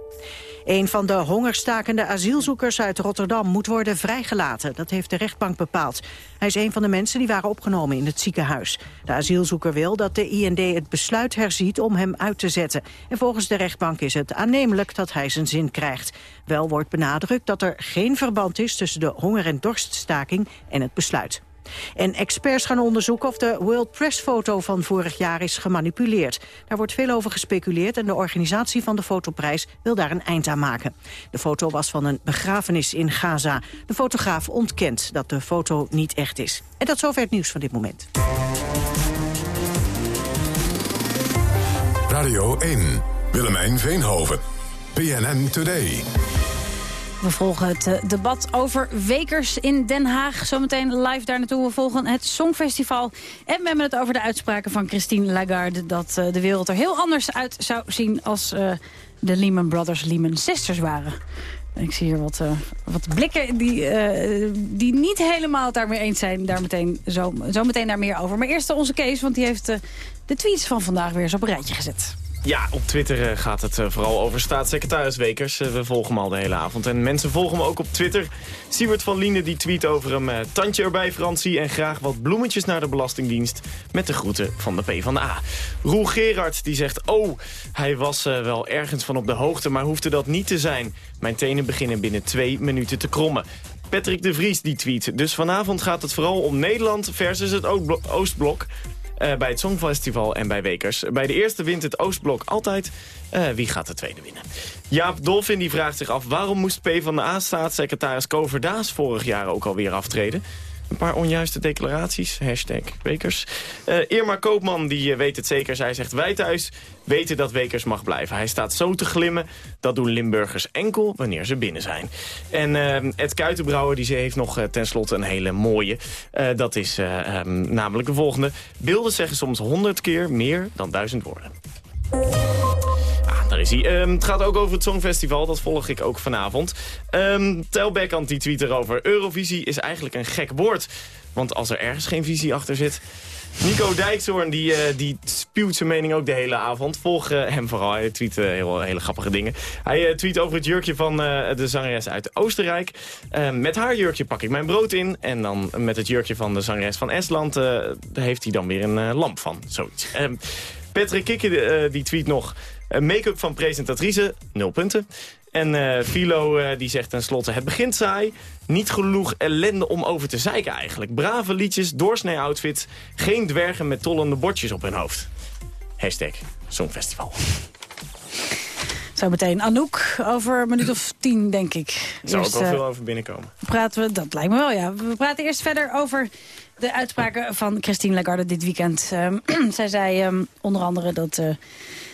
Een van de hongerstakende asielzoekers uit Rotterdam moet worden vrijgelaten. Dat heeft de rechtbank bepaald. Hij is een van de mensen die waren opgenomen in het ziekenhuis. De asielzoeker wil dat de IND het besluit herziet om hem uit te zetten. En volgens de rechtbank is het aannemelijk dat hij zijn zin krijgt. Wel wordt benadrukt dat er geen verband is tussen de honger- en dorststaking en het besluit. En experts gaan onderzoeken of de World Press foto van vorig jaar is gemanipuleerd. Daar wordt veel over gespeculeerd en de organisatie van de fotoprijs wil daar een eind aan maken. De foto was van een begrafenis in Gaza. De fotograaf ontkent dat de foto niet echt is. En tot zover het nieuws van dit moment. Radio 1. Willemijn Veenhoven. PNN Today. We volgen het eh, debat over Wekers in Den Haag. Zometeen live daar naartoe. We volgen het Songfestival. En we hebben het over de uitspraken van Christine Lagarde... dat eh, de wereld er heel anders uit zou zien als eh, de Lehman Brothers Lehman Sisters waren. Ik zie hier wat, wat blikken die, die niet helemaal het daarmee eens zijn. Daar meteen, zo, zo meteen daar meer over. Maar eerst onze Kees, want die heeft de tweets van vandaag weer eens op een rijtje gezet. Ja, op Twitter eh, gaat het eh, vooral over staatssecretaris Wekers. Eh, we volgen hem al de hele avond. En mensen volgen hem ook op Twitter. Siebert van Liene die tweet over hem. tandje erbij, Francie. En graag wat bloemetjes naar de Belastingdienst. Met de groeten van de PvdA. Roel Gerard die zegt... Oh, hij was wel ergens van op de hoogte, maar hoefde dat niet te zijn. Mijn tenen beginnen binnen twee minuten te krommen. Patrick de Vries die tweet. Dus vanavond gaat het vooral om Nederland versus het Oostblo- Oostblok. Eh, bij het Songfestival en bij Wekers. Bij de eerste wint het Oostblok altijd. Eh, wie gaat de tweede winnen? Jaap Dolfin die vraagt zich af... waarom moest PvdA-staatssecretaris Koverdaas vorig jaar ook alweer aftreden? Een paar onjuiste declaraties. Hashtag Wekers. Eh, Irma Koopman die eh, weet het zeker. Zij zegt wij thuis weten dat Wekers mag blijven. Hij staat zo te glimmen. Dat doen Limburgers enkel wanneer ze binnen zijn. En eh, Ed Kuitenbrouwer die ze heeft nog eh, tenslotte een hele mooie. Dat is eh, ehm, namelijk de volgende. Beelden zeggen soms honderd keer meer dan duizend woorden. Ah, daar is hij. Ehm, het gaat ook over het Songfestival, dat volg ik ook vanavond. Ehm Tel Beckhand die tweet erover. Eurovisie is eigenlijk een gek woord. Want als er ergens geen visie achter zit... Nico Dijkshoorn die, eh, die spuwt zijn mening ook de hele avond. Volg eh, hem vooral, hij tweet eh, heel, hele grappige dingen. Hij tweet over het jurkje van de zangeres uit Oostenrijk. Eh, met haar jurkje pak ik mijn brood in. En dan met het jurkje van de zangeres van Estland... heeft hij dan weer een lamp van, zoiets. Patrick Kikke eh, die tweet nog... eh, Make-up van presentatrice, nul punten. En eh Philo die zegt tenslotte... Het begint saai, niet genoeg ellende om over te zeiken eigenlijk. Brave liedjes, doorsnee outfits... geen dwergen met tollende bordjes op hun hoofd. Hashtag Songfestival. Zo meteen Anouk, over een minuut of tien, denk ik. Er zou ook wel veel over binnenkomen. praten we, dat lijkt me wel, ja. We praten eerst verder over de uitspraken van Christine Lagarde dit weekend. Ehm, zij zei ehm, onder andere dat... eh,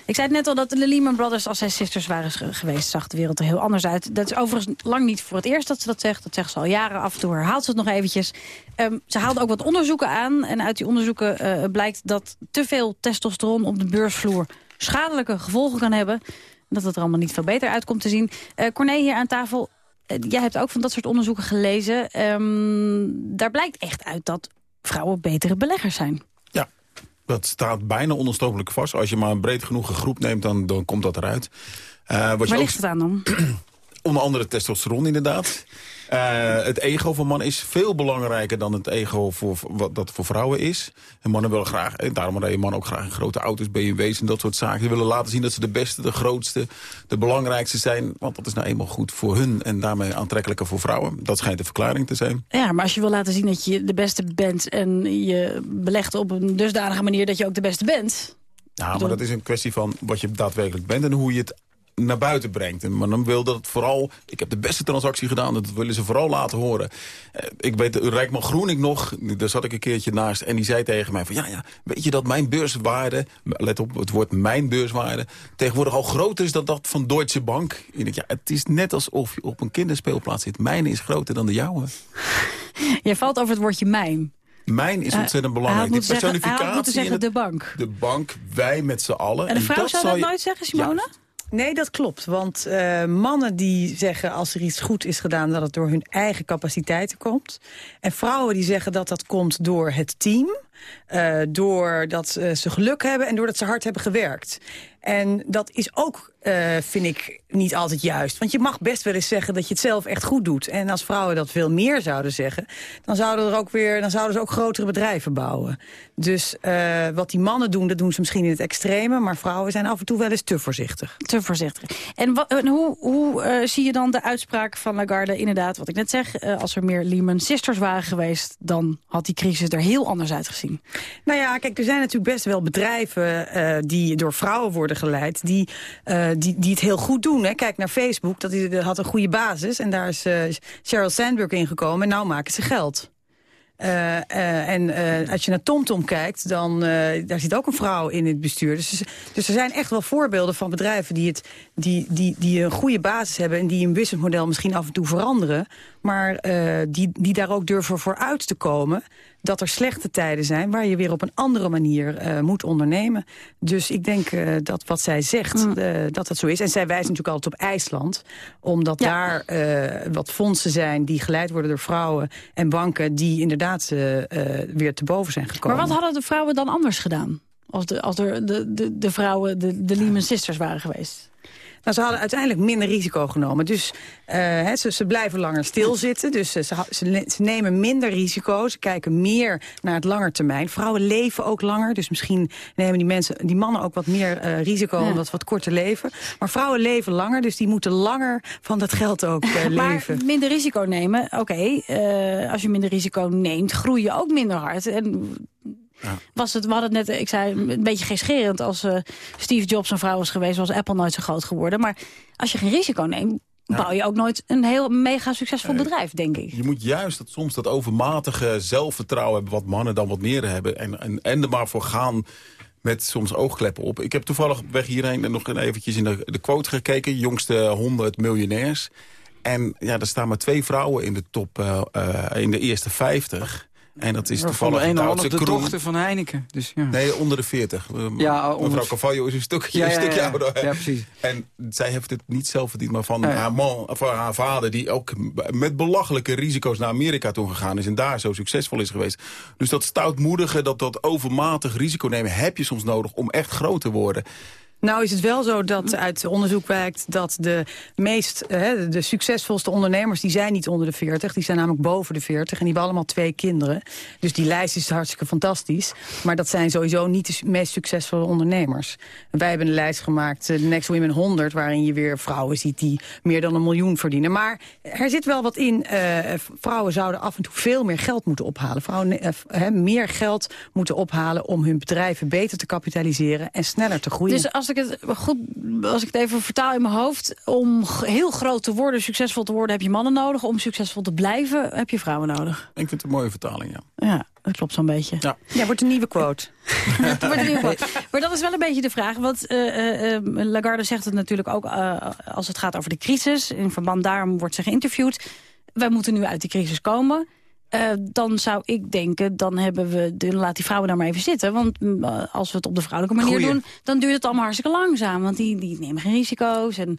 ik zei het net al dat de Lehman Brothers, als zij sisters waren ge- geweest... zag de wereld er heel anders uit. Dat is overigens lang niet voor het eerst dat ze dat zegt. Dat zegt ze al jaren. Af en toe herhaalt ze het nog eventjes. Ehm, ze haalde ook wat onderzoeken aan. En uit die onderzoeken eh, blijkt dat te veel testosteron op de beursvloer... schadelijke gevolgen kan hebben. Dat het er allemaal niet veel beter uit komt te zien. Eh Corné hier aan tafel. Eh, jij hebt ook van dat soort onderzoeken gelezen. Ehm, daar blijkt echt uit dat vrouwen betere beleggers zijn. Ja, dat staat bijna ononstotelijk vast. Als je maar een breed genoeg groep neemt, dan, dan komt dat eruit. Eh, wat je Waar ook- ligt het aan dan? Onder andere testosteron inderdaad. Eh, het ego van mannen is veel belangrijker dan het ego voor, wat dat voor vrouwen is. En mannen willen graag, en daarom rijden mannen ook graag in grote auto's, BMW's en dat soort zaken. Ze willen laten zien dat ze de beste, de grootste, de belangrijkste zijn. Want dat is nou eenmaal goed voor hun en daarmee aantrekkelijker voor vrouwen. Dat schijnt de verklaring te zijn. Ja, maar als je wil laten zien dat je de beste bent... en je belegt op een dusdanige manier dat je ook de beste bent... Ja, maar dat is een kwestie van wat je daadwerkelijk bent en hoe je het naar buiten brengt. En maar dan wil dat het vooral... Ik heb de beste transactie gedaan, dat willen ze vooral laten horen. Eh, ik weet, Rijkman Groening nog, daar zat ik een keertje naast... en die zei tegen mij van, ja, ja, weet je dat mijn beurswaarde... let op, het woord mijn beurswaarde... tegenwoordig al groter is dan dat van Deutsche Bank. Ik denk, ja, het is net alsof je op een kinderspeelplaats zit. Mijn is groter dan de jouwe. Jij valt over het woordje mijn. Mijn is Eh, ontzettend belangrijk. Die zeggen- personificatie moeten zeggen het- de bank. De bank, wij met z'n allen. En de vrouw zou zal dat je- nooit zeggen, Simone? Nee, dat klopt. Want eh, mannen die zeggen als er iets goed is gedaan... dat het door hun eigen capaciteiten komt. En vrouwen die zeggen dat dat komt door het team. eh, doordat eh, ze geluk hebben en doordat ze hard hebben gewerkt. En dat is ook, eh, vind ik, niet altijd juist. Want je mag best wel eens zeggen dat je het zelf echt goed doet. En als vrouwen dat veel meer zouden zeggen... dan zouden, er ook weer, dan zouden ze ook grotere bedrijven bouwen. Dus eh, wat die mannen doen, dat doen ze misschien in het extreme... maar vrouwen zijn af en toe wel eens te voorzichtig. Te voorzichtig. En, hoe, hoe eh, zie je dan de uitspraak van Lagarde? Inderdaad, wat ik net zeg, als er meer Lehman Sisters waren geweest... dan had die crisis er heel anders uitgezien. Nou ja, kijk, er zijn natuurlijk best wel bedrijven die door vrouwen worden geleid, die, eh, die, die het heel goed doen. Hè. Kijk naar Facebook, dat, is- dat had een goede basis en daar is eh, Sheryl Sandberg ingekomen en nou maken ze geld. Eh, eh, en eh, als je naar TomTom kijkt, dan eh, daar zit ook een vrouw in het bestuur. Dus, dus er zijn echt wel voorbeelden van bedrijven die, het, die, die, die een goede basis hebben... en die een businessmodel misschien af en toe veranderen... maar eh, die, die daar ook durven vooruit te komen dat er slechte tijden zijn... waar je weer op een andere manier eh, moet ondernemen. Dus ik denk eh, dat wat zij zegt, eh, dat dat zo is. En zij wijst natuurlijk altijd op IJsland. Omdat daar wat fondsen zijn die geleid worden door vrouwen... en banken die inderdaad weer te boven zijn gekomen. Maar wat hadden de vrouwen dan anders gedaan? Als de, als er de, de, de vrouwen, de, de Lehman Sisters waren geweest? Nou, ze hadden uiteindelijk minder risico genomen. Dus eh, ze, ze blijven langer stilzitten. Dus eh, ze, ze, ne- ze nemen minder risico. Ze kijken meer naar het langer termijn. Vrouwen leven ook langer. Dus misschien nemen die, mensen, die mannen ook wat meer eh, risico... Ja. omdat wat korter leven. Maar vrouwen leven langer. Dus die moeten langer van dat geld ook Maar leven. minder risico nemen, oké. als je minder risico neemt, groei je ook minder hard. En was het, we hadden het net, ik zei een beetje geescherend... als eh, Steve Jobs een vrouw was geweest, was Apple nooit zo groot geworden. Maar als je geen risico neemt, bouw je ook nooit een heel mega succesvol bedrijf, denk ik. Je moet juist dat, soms dat overmatige zelfvertrouwen hebben... wat mannen dan wat meer hebben. En, en, en er maar voor gaan met soms oogkleppen op. Ik heb toevallig op weg hierheen nog eventjes in de, de quote gekeken. Jongste 100 miljonairs. En ja, er staan maar twee vrouwen in de top, eh, eh, in de eerste 50. En dat is toevallig de half de Kroen. dochter van Heineken. Dus, ja. Nee, onder de 40. Eh, Ja, onder- Mevrouw Cavallo is een stukje, Ja, een stukje ouder. Ja, precies. En zij heeft het niet zelf verdiend, maar van, haar, man, van haar vader... die ook met belachelijke risico's naar Amerika toe gegaan is... en daar zo succesvol is geweest. Dus dat stoutmoedige, dat, dat overmatig risico nemen... heb je soms nodig om echt groot te worden. Nou is het wel zo dat uit onderzoek blijkt dat de meest, eh, hè, de succesvolste ondernemers, die zijn niet onder de 40. Die zijn namelijk boven de 40 en die hebben allemaal twee kinderen. Dus die lijst is hartstikke fantastisch. Maar dat zijn sowieso niet de meest succesvolle ondernemers. Wij hebben een lijst gemaakt, eh, de Next Women 100, waarin je weer vrouwen ziet die meer dan een miljoen verdienen. Maar er zit wel wat in. eh, vrouwen zouden af en toe veel meer geld moeten ophalen. Vrouwen hè, meer geld moeten ophalen om hun bedrijven beter te kapitaliseren en sneller te groeien. Dus als ik het goed, als ik het even vertaal in mijn hoofd, om heel groot te worden, succesvol te worden, heb je mannen nodig. Om succesvol te blijven, heb je vrouwen nodig. Ik vind het een mooie vertaling, ja. Ja, dat klopt zo'n beetje. Ja. Ja, wordt een nieuwe quote. Het wordt in ieder geval- Maar dat is wel een beetje de vraag. Want eh, eh, eh, Lagarde zegt het natuurlijk ook eh, als het gaat over de crisis. In verband daarom wordt ze geïnterviewd. Wij moeten nu uit die crisis komen. Eh, dan zou ik denken, dan hebben we, dan laat die vrouwen daar maar even zitten. Want mm, eh, als we het op de vrouwelijke manier doen, dan duurt het allemaal hartstikke langzaam. Want die, die nemen geen risico's. En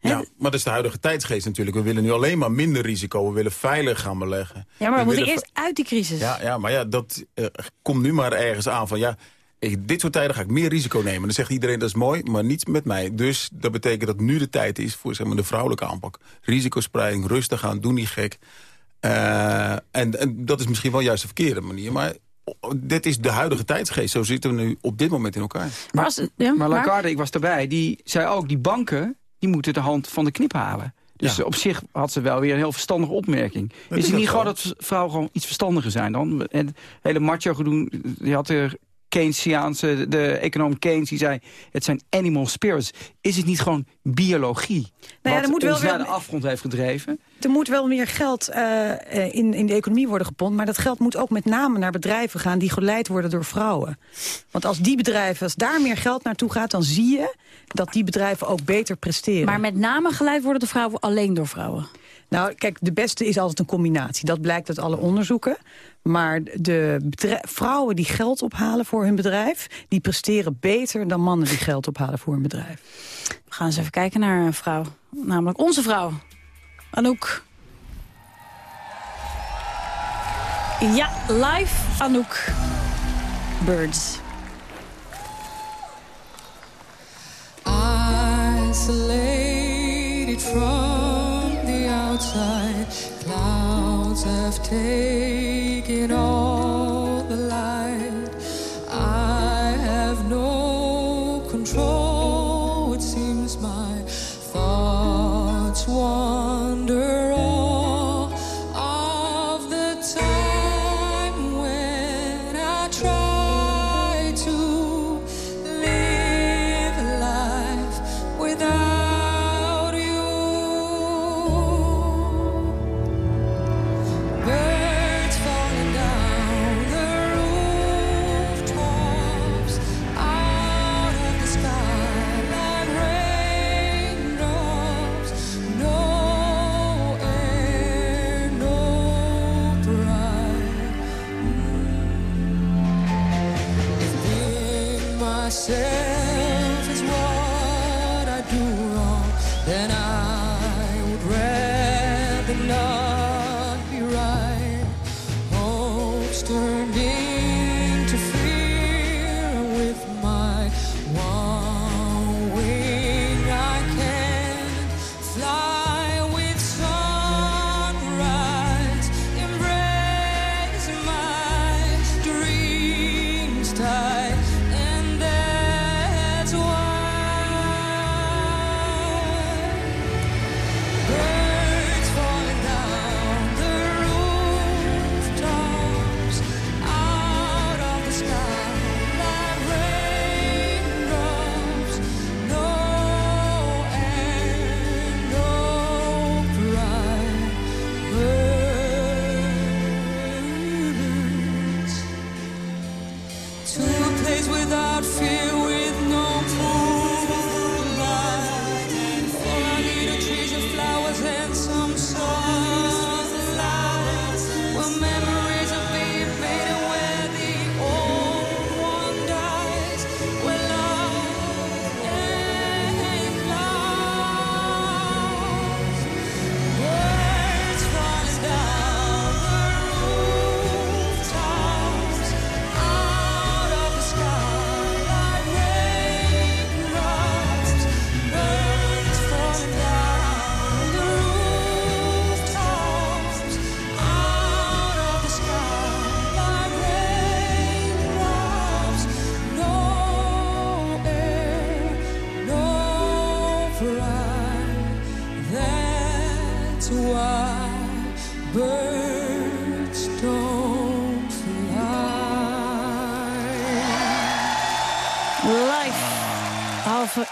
Ja, maar dat is de huidige tijdsgeest natuurlijk. We willen nu alleen maar minder risico. We willen veilig gaan beleggen. Ja, maar we, moeten eerst uit die crisis. Ja, ja maar ja, dat eh, komt nu maar ergens aan van... ja, ik, dit soort tijden ga ik meer risico nemen. Dan zegt iedereen dat is mooi, maar niet met mij. Dus dat betekent dat nu de tijd is voor zeg maar, de vrouwelijke aanpak. Risicospreiding, rustig gaan, doe niet gek. Eh, en, en dat is misschien wel juist de verkeerde manier. Maar dit is de huidige tijdsgeest. Zo zitten we nu op dit moment in elkaar. Maar, als, ja, Maar Lagarde, ik was erbij, die zei ook... die banken die moeten de hand van de knip halen. Dus Ja. op zich had ze wel weer een heel verstandige opmerking. is is het niet gewoon dat vrouwen gewoon iets verstandiger zijn dan? En het hele macho gedoe, je had de Keynesiaanse, de econoom Keynes, die zei... het zijn animal spirits. Is het niet gewoon biologie? Nou ja, wat er moet wel ons weer- naar de afgrond heeft gedreven? Er moet wel meer geld eh, eh, in, in de economie worden gepompt. Maar dat geld moet ook met name naar bedrijven gaan die geleid worden door vrouwen. Want als die bedrijven, als daar meer geld naartoe gaat, dan zie je dat die bedrijven ook beter presteren. Maar met name geleid worden de vrouwen alleen door vrouwen. Nou, kijk, de beste is altijd een combinatie. Dat blijkt uit alle onderzoeken. Maar de vrouwen die geld ophalen voor hun bedrijf... die presteren beter dan mannen die geld ophalen voor hun bedrijf. We gaan eens even kijken naar een vrouw. Namelijk onze vrouw. Anouk. Ja, live Anouk. Birds. Isolated from have taken all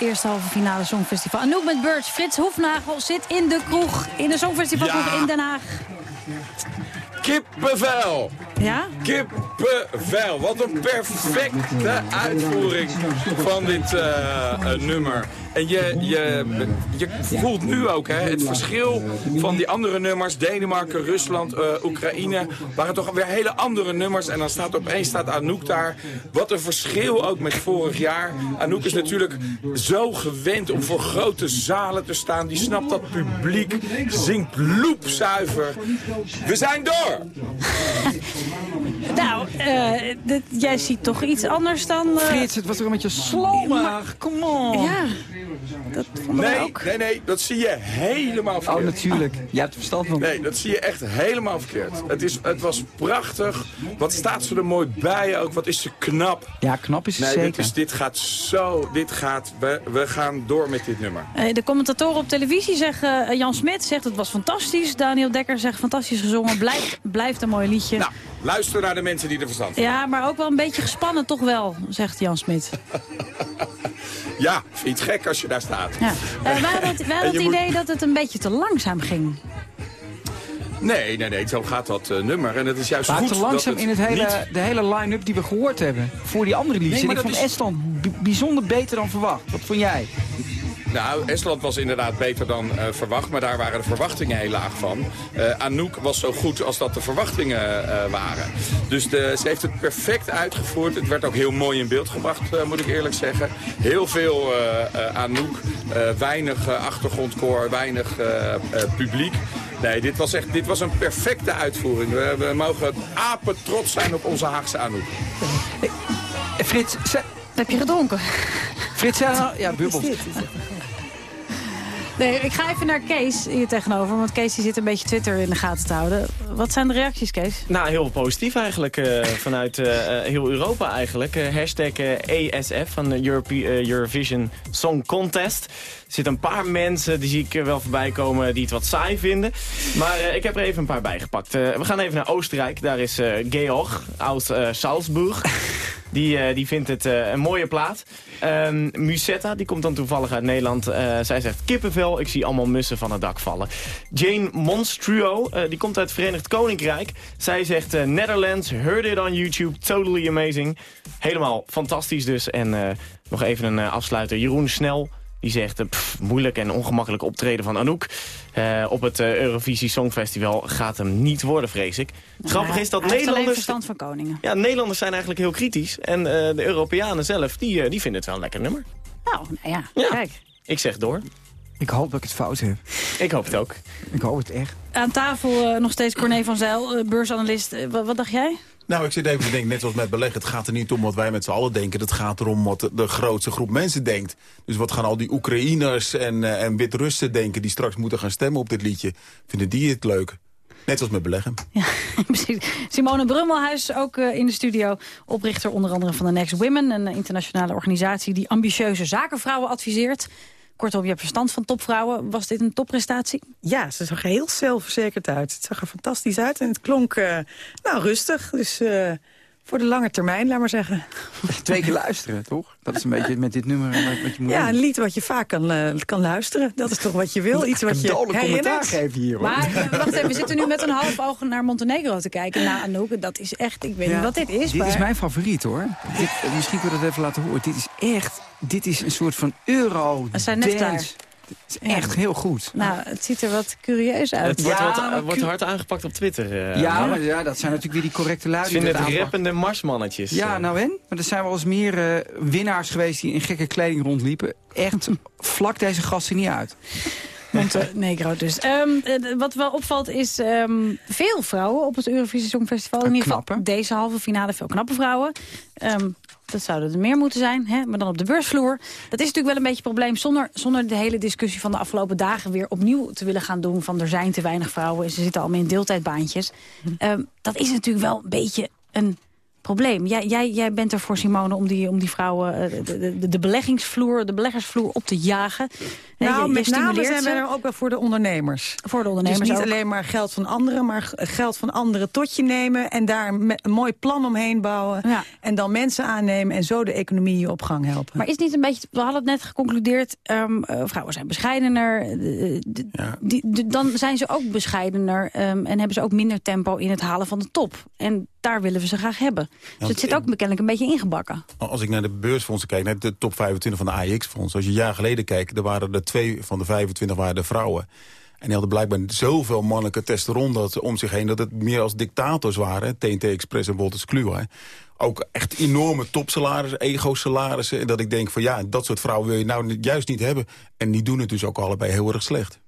eerste halve finale Songfestival. Anouk met Birds. Frits Hoefnagel zit in de kroeg. In de Songfestivalkroeg Ja. in Den Haag. Kippenvel. Ja? Kippenvel. Wat een perfecte uitvoering van dit eh, eh, nummer. En je, je, je voelt nu ook hè, het verschil van die andere nummers. Denemarken, Rusland, eh, Oekraïne. Waren toch weer hele andere nummers. En dan staat opeens staat Anouk daar. Wat een verschil ook met vorig jaar. Anouk is natuurlijk zo gewend om voor grote zalen te staan. Die snapt dat publiek. Zingt loepzuiver. We zijn door! Nou, eh, dit- jij ziet toch iets anders dan... eh, Frits, het was toch een beetje slomig. Come on. Ja, dat Nee, ook. nee, nee, dat zie je helemaal verkeerd. Oh, natuurlijk. Jij hebt er verstand van. Nee, dat zie je echt helemaal verkeerd. Het, is, het was prachtig. Wat staat ze er mooi bij ook. Wat is ze knap. Ja, knap is ze Nee, zeker. dit, is, dit gaat zo... Dit gaat, we, we gaan door met dit nummer. Eh, De commentatoren op televisie zeggen, eh, Jan Smit zegt het was fantastisch. Daniel Dekker zegt fantastisch gezongen, blijft, blijft een mooi liedje. Nou, luister naar de mensen die er verstand van Ja, maar ook wel een beetje gespannen toch wel, zegt Jan Smit. Ja, vind je het gek als je daar staat? Ja. Eh, wij hadden het, wij hadden En het je moet- idee dat het een beetje te langzaam ging. Nee, nee, nee, zo gaat dat eh, nummer. En het is juist Maar goed te langzaam dat in het hele, niet- de hele line-up die we gehoord hebben. Voor die andere liedjes. Nee, ik dat vond is- Estland bijzonder beter dan verwacht. Wat vond jij? Nou, Estland was inderdaad beter dan eh, verwacht, maar daar waren de verwachtingen heel laag van. Eh, Anouk was zo goed als dat de verwachtingen eh, waren. Dus de, ze heeft het perfect uitgevoerd. Het werd ook heel mooi in beeld gebracht, eh, moet ik eerlijk zeggen. Heel veel eh, eh, Anouk, eh, weinig achtergrondkoor, weinig eh, eh, publiek. Nee, dit was echt dit was een perfecte uitvoering. We, we mogen apen trots zijn op onze Haagse Anouk. Frits, Heb je gedronken? Frits zei nou... Ja, bubbels. Nee, ik ga even naar Kees hier tegenover. Want Kees die zit een beetje Twitter in de gaten te houden. Wat zijn de reacties, Kees? Nou, heel positief eigenlijk. eh, vanuit eh, eh, heel Europa eigenlijk. Hashtag ESF van de Eurovision Song Contest. Er zitten een paar mensen, die zie ik wel voorbij komen, die het wat saai vinden. Maar ik heb er even een paar bijgepakt. We gaan even naar Oostenrijk. Daar is Georg uit Salzburg. Die, eh, die vindt het eh, een mooie plaat. Ehm, Musetta, die komt dan toevallig uit Nederland. Eh, zij zegt kippenvel, ik zie allemaal mussen van het dak vallen. Jane Monstruo, die komt uit het Verenigd Koninkrijk. Zij zegt Netherlands, heard it on YouTube, totally amazing. Helemaal fantastisch dus. En nog even een afsluiter. Jeroen Snel, die zegt, eh, pff, moeilijk en ongemakkelijk optreden van Anouk. Eh, op het eh, Eurovisie Songfestival gaat hem niet worden, vrees ik. Het grappige is dat Nederlanders... verstand van koningen. Ja, Nederlanders zijn eigenlijk heel kritisch. En eh, de Europeanen zelf, die, die vinden het wel een lekker nummer. Nou, nou ja, kijk. Ik zeg door. Ik hoop dat ik het fout heb. Ik hoop het ook. Ik hoop het echt. Aan tafel nog steeds Corné van Zijl, beursanalist. Wat, wat dacht jij? Nou, ik zit even te denken, net zoals met beleggen, het gaat er niet om wat wij met z'n allen denken. Het gaat erom wat de, grootste groep mensen denkt. Dus wat gaan al die Oekraïners en, eh, en Wit-Russen denken die straks moeten gaan stemmen op dit liedje? Vinden die het leuk? Net als met beleggen. Precies. Simone Brummelhuis, ook eh, in de studio. Oprichter onder andere van de Next Women. Een internationale organisatie die ambitieuze zakenvrouwen adviseert. Kortom, je hebt verstand van topvrouwen. Was dit een topprestatie? Ja, ze zag er heel zelfverzekerd uit. Het zag er fantastisch uit en het klonk eh, nou, rustig. Dus eh, voor de lange termijn, laat maar zeggen. Twee keer luisteren, toch? Dat is een beetje met dit nummer wat je moet Ja, doen. een lied wat je vaak kan, eh, kan luisteren. Dat is toch wat je wil? Iets wat je dodelijk commentaar herinnert. geven hier, hoor. Maar eh, wacht even, we zitten nu met een half oog naar Montenegro te kijken. Naar Anouk. Dat is echt, ik weet niet wat dit is. Dit maar... is mijn favoriet, hoor. Dit, eh, misschien kun je dat even laten horen. Dit is echt... Dit is een soort van euro Het is echt heel goed. Nou, het ziet er wat curieus uit. Het wordt, Ja, wat, maar wordt hard aangepakt op Twitter. eh, ja, maar ja, dat zijn natuurlijk weer die correcte luiden. die vinden dat het aanpakken. rappende marsmannetjes. Ja, eh. nou en? Maar er zijn wel eens meer eh, winnaars geweest die in gekke kleding rondliepen. Echt, vlak deze gasten niet uit. Montenegro dus. Ehm, eh, wat wel opvalt is ehm, veel vrouwen op het Eurovisie Songfestival. In ieder geval deze halve finale veel knappe vrouwen. Ehm, dat zouden er meer moeten zijn, hè? maar dan op de beursvloer. Dat is natuurlijk wel een beetje een probleem... Zonder, zonder de hele discussie van de afgelopen dagen weer opnieuw te willen gaan doen... van er zijn te weinig vrouwen en ze zitten allemaal in deeltijdbaantjes. Ehm, dat is natuurlijk wel een beetje een probleem. Jij, jij, jij bent er voor Simone om die, om die vrouwen eh, de, de, de beleggingsvloer, de beleggersvloer op te jagen. Nee, nou, je- je met name zijn we ze. er ook wel voor de ondernemers. Voor de ondernemers Dus niet ook. alleen maar geld van anderen, maar geld van anderen tot je nemen... en daar een mooi plan omheen bouwen. En dan mensen aannemen en zo de economie op gang helpen. Maar is het niet een beetje, we hadden het net geconcludeerd, ehm, eh, vrouwen zijn bescheidener. eh, dan zijn ze ook bescheidener ehm, en hebben ze ook minder tempo in het halen van de top. En daar willen we ze graag hebben. Dus het zit ook kennelijk een beetje ingebakken. Als ik naar de beursfondsen kijk, naar de top 25 van de AX-fonds... als je een jaar geleden kijkt, er waren er twee van de 25 waren de vrouwen. En die hadden blijkbaar zoveel mannelijke testosteron dat, om zich heen... dat het meer als dictators waren, TNT Express en Wolters Kluwer. Ook echt enorme topsalarissen, ego-salarissen. En dat ik denk van ja, dat soort vrouwen wil je nou juist niet hebben. En die doen het dus ook allebei heel erg slecht.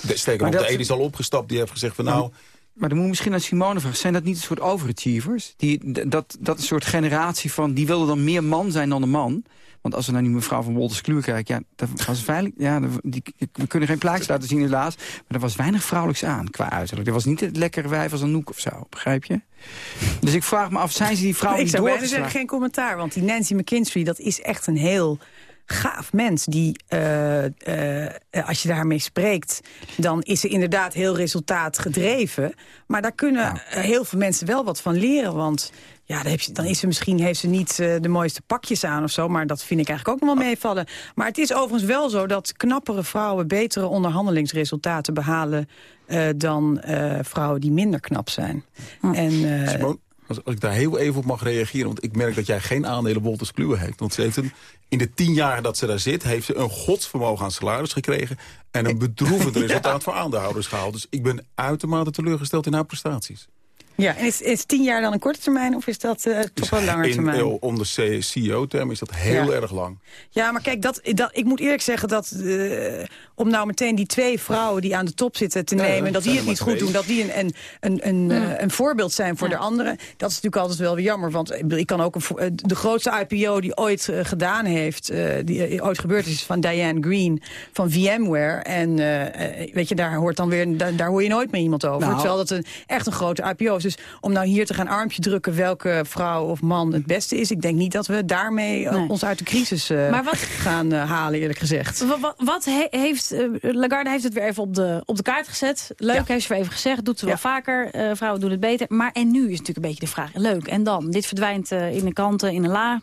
De, sterker Maar nog, de ene is al opgestapt, die heeft gezegd van nou... Maar dan moet je misschien aan Simone vragen. Zijn dat niet een soort overachievers? Die, dat, dat een soort generatie van... die wilde dan meer man zijn dan een man. Want als we naar die mevrouw van Wolters Kluwer kijken... ja, dat was veilig, ja die, we kunnen geen plaatjes laten zien helaas... maar er was weinig vrouwelijks aan qua uiterlijk. Er was niet het lekkere wijf als een noek of zo, begrijp je? Dus ik vraag me af, zijn ze die vrouwen ik zou bijna doorgeslagen? zeggen geen commentaar, want die Nancy McKinstry... dat is echt een heel gaaf mens. Die, eh, eh, als je daarmee spreekt, dan is ze inderdaad heel resultaatgedreven. Maar daar kunnen eh, heel veel mensen wel wat van leren. Want ja, dan, je, dan is ze misschien heeft ze niet de mooiste pakjes aan of zo. Maar dat vind ik eigenlijk ook nog wel meevallen. Maar het is overigens wel zo dat knappere vrouwen... betere onderhandelingsresultaten behalen... eh, dan vrouwen die minder knap zijn. En, als, als ik daar heel even op mag reageren... want ik merk dat jij geen aandelen Wolters Kluwer heeft. Want ze heeft een, in de tien jaar dat ze daar zit... heeft ze een godsvermogen aan salaris gekregen... en een bedroevend resultaat voor aandeelhouders gehaald. Dus ik ben uitermate teleurgesteld in haar prestaties. Ja, en is, is tien jaar dan een korte termijn of is dat eh, toch wel langer in, termijn? eh, onder CEO-term is dat heel Ja. erg lang. Ja, maar kijk, dat, dat, ik moet eerlijk zeggen dat... eh, om nou meteen die twee vrouwen die aan de top zitten te Ja, nemen... dat dat die het niet goed doen, dat die een, een, een, een, eh, een voorbeeld zijn voor de anderen... dat is natuurlijk altijd wel weer jammer. Want ik, kan ook een, de grootste IPO die ooit gedaan heeft... die ooit gebeurd is, is van Diane Green van VMware. En weet je, daar hoort dan weer, daar, daar hoor je nooit meer iemand over. Nou. Terwijl dat een, echt een grote IPO is. Dus om nou hier te gaan armpje drukken welke vrouw of man het beste is... ik denk niet dat we daarmee eh, Nee. ons uit de crisis eh, Maar wat- gaan eh, halen, eerlijk gezegd. Wat, wat, wat he- heeft, Lagarde heeft het weer even op de, op de kaart gezet. Leuk, heeft ze weer even gezegd. Doet ze wel vaker. vrouwen doen het beter. Maar en nu is natuurlijk een beetje de vraag. Leuk, en dan? Dit verdwijnt in de kranten, in een la.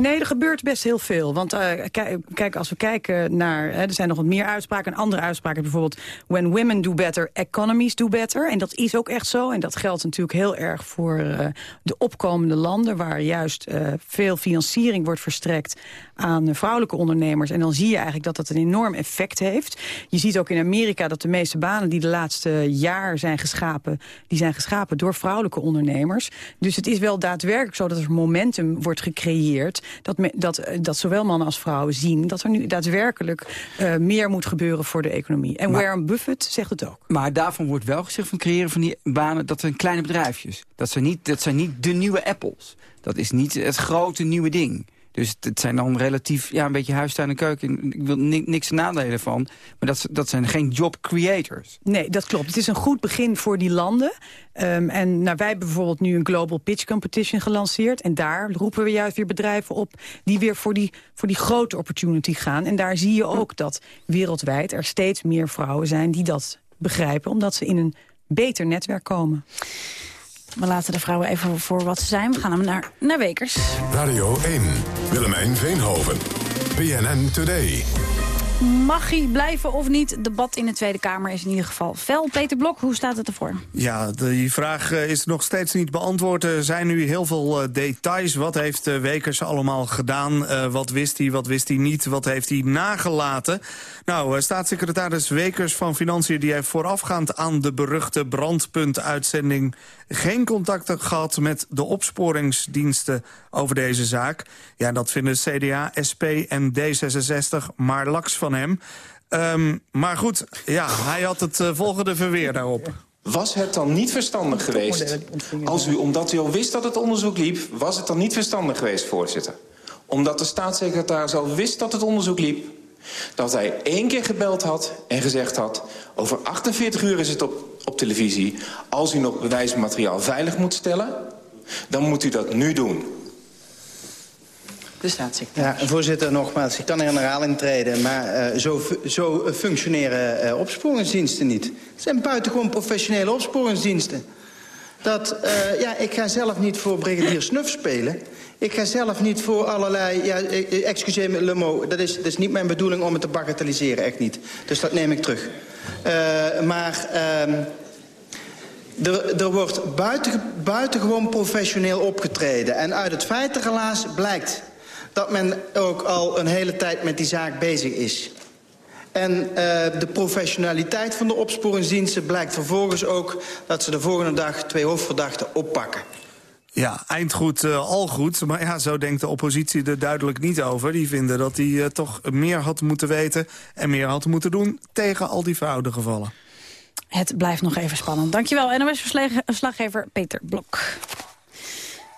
Nee, er gebeurt best heel veel. Want eh, kijk, als we kijken naar... Hè, er zijn nog wat meer uitspraken. Een andere uitspraak is bijvoorbeeld... When women do better, economies do better. En dat is ook echt zo. En dat geldt natuurlijk heel erg voor eh, de opkomende landen... waar juist eh, veel financiering wordt verstrekt aan vrouwelijke ondernemers. En dan zie je eigenlijk dat dat een enorm effect heeft. Je ziet ook in Amerika dat de meeste banen die de laatste jaar zijn geschapen... die zijn geschapen door vrouwelijke ondernemers. Dus het is wel daadwerkelijk zo dat er momentum wordt gecreëerd... dat, me- dat, eh, dat zowel mannen als vrouwen zien... dat er nu daadwerkelijk eh, meer moet gebeuren voor de economie. En Maar- Warren Buffett zegt het ook. Maar daarvan wordt wel gezegd van creëren van die banen... dat zijn kleine bedrijfjes. Dat zijn niet, dat zijn niet de nieuwe Apples. Dat is niet het grote nieuwe ding. Dus het- zijn dan relatief ja, een beetje huistuin en keuken. Ik wil ni- niks nadelen van. Maar dat, dat zijn geen job creators. Nee, dat klopt. Het is een goed begin voor die landen. Ehm, en nou, wij hebben bijvoorbeeld nu een Global Pitch Competition gelanceerd. En daar roepen we juist weer bedrijven op... die weer voor die, voor die grote opportunity gaan. En daar zie je ook dat wereldwijd er steeds meer vrouwen zijn... die dat begrijpen, omdat ze in een beter netwerk komen. We laten de vrouwen even voor wat ze zijn. We gaan hem naar, naar Wekers. Radio 1, Willemijn Veenhoven, PNN Today. Mag hij blijven of niet? Debat in de Tweede Kamer is in ieder geval fel. Peter Blok, hoe staat het ervoor? Ja, die vraag eh, is nog steeds niet beantwoord. Er zijn nu heel veel eh, details. Wat heeft eh, Wekers allemaal gedaan? Wat wist hij, wat wist hij niet? Wat heeft hij nagelaten? Nou, staatssecretaris Wekers van Financiën... die heeft voorafgaand aan de beruchte brandpuntuitzending... geen contact gehad met de opsporingsdiensten over deze zaak. Ja, dat vinden CDA, SP en D66 maar laks van hem. Ehm, maar goed, ja, hij had het eh, volgende verweer daarop. Was het dan niet verstandig geweest, als u, omdat u al wist dat het onderzoek liep... was het dan niet verstandig geweest, voorzitter? Omdat de staatssecretaris al wist dat het onderzoek liep... dat hij één keer gebeld had en gezegd had... over 48 uur is het op, op televisie. Als u nog bewijsmateriaal veilig moet stellen... dan moet u dat nu doen. De staatssecretaris. Ja, voorzitter, nogmaals, ik kan er in herhaling treden... maar eh, zo, zo functioneren eh, opsporingsdiensten niet. Het zijn buitengewoon professionele opsporingsdiensten. Dat, eh, ja, ik ga zelf niet voor brigadier Snuf spelen. Ik ga zelf niet voor allerlei... Ja, eh, eh, excuseer me, Le mot, dat is, dat is niet mijn bedoeling om het te bagatelliseren, echt niet. Dus dat neem ik terug. Eh, maar... ehm, er, er wordt buiten, buitengewoon professioneel opgetreden. En uit het feitenrelaas blijkt dat men ook al een hele tijd met die zaak bezig is. En eh, de professionaliteit van de opsporingsdiensten blijkt vervolgens ook... dat ze de volgende dag twee hoofdverdachten oppakken. Ja, eindgoed, eh, al goed. Maar ja, zo denkt de oppositie er duidelijk niet over. Die vinden dat hij eh, toch meer had moeten weten en meer had moeten doen... tegen al die fraudegevallen. Het blijft nog even spannend. Dankjewel, NOS-verslaggever Peter Blok.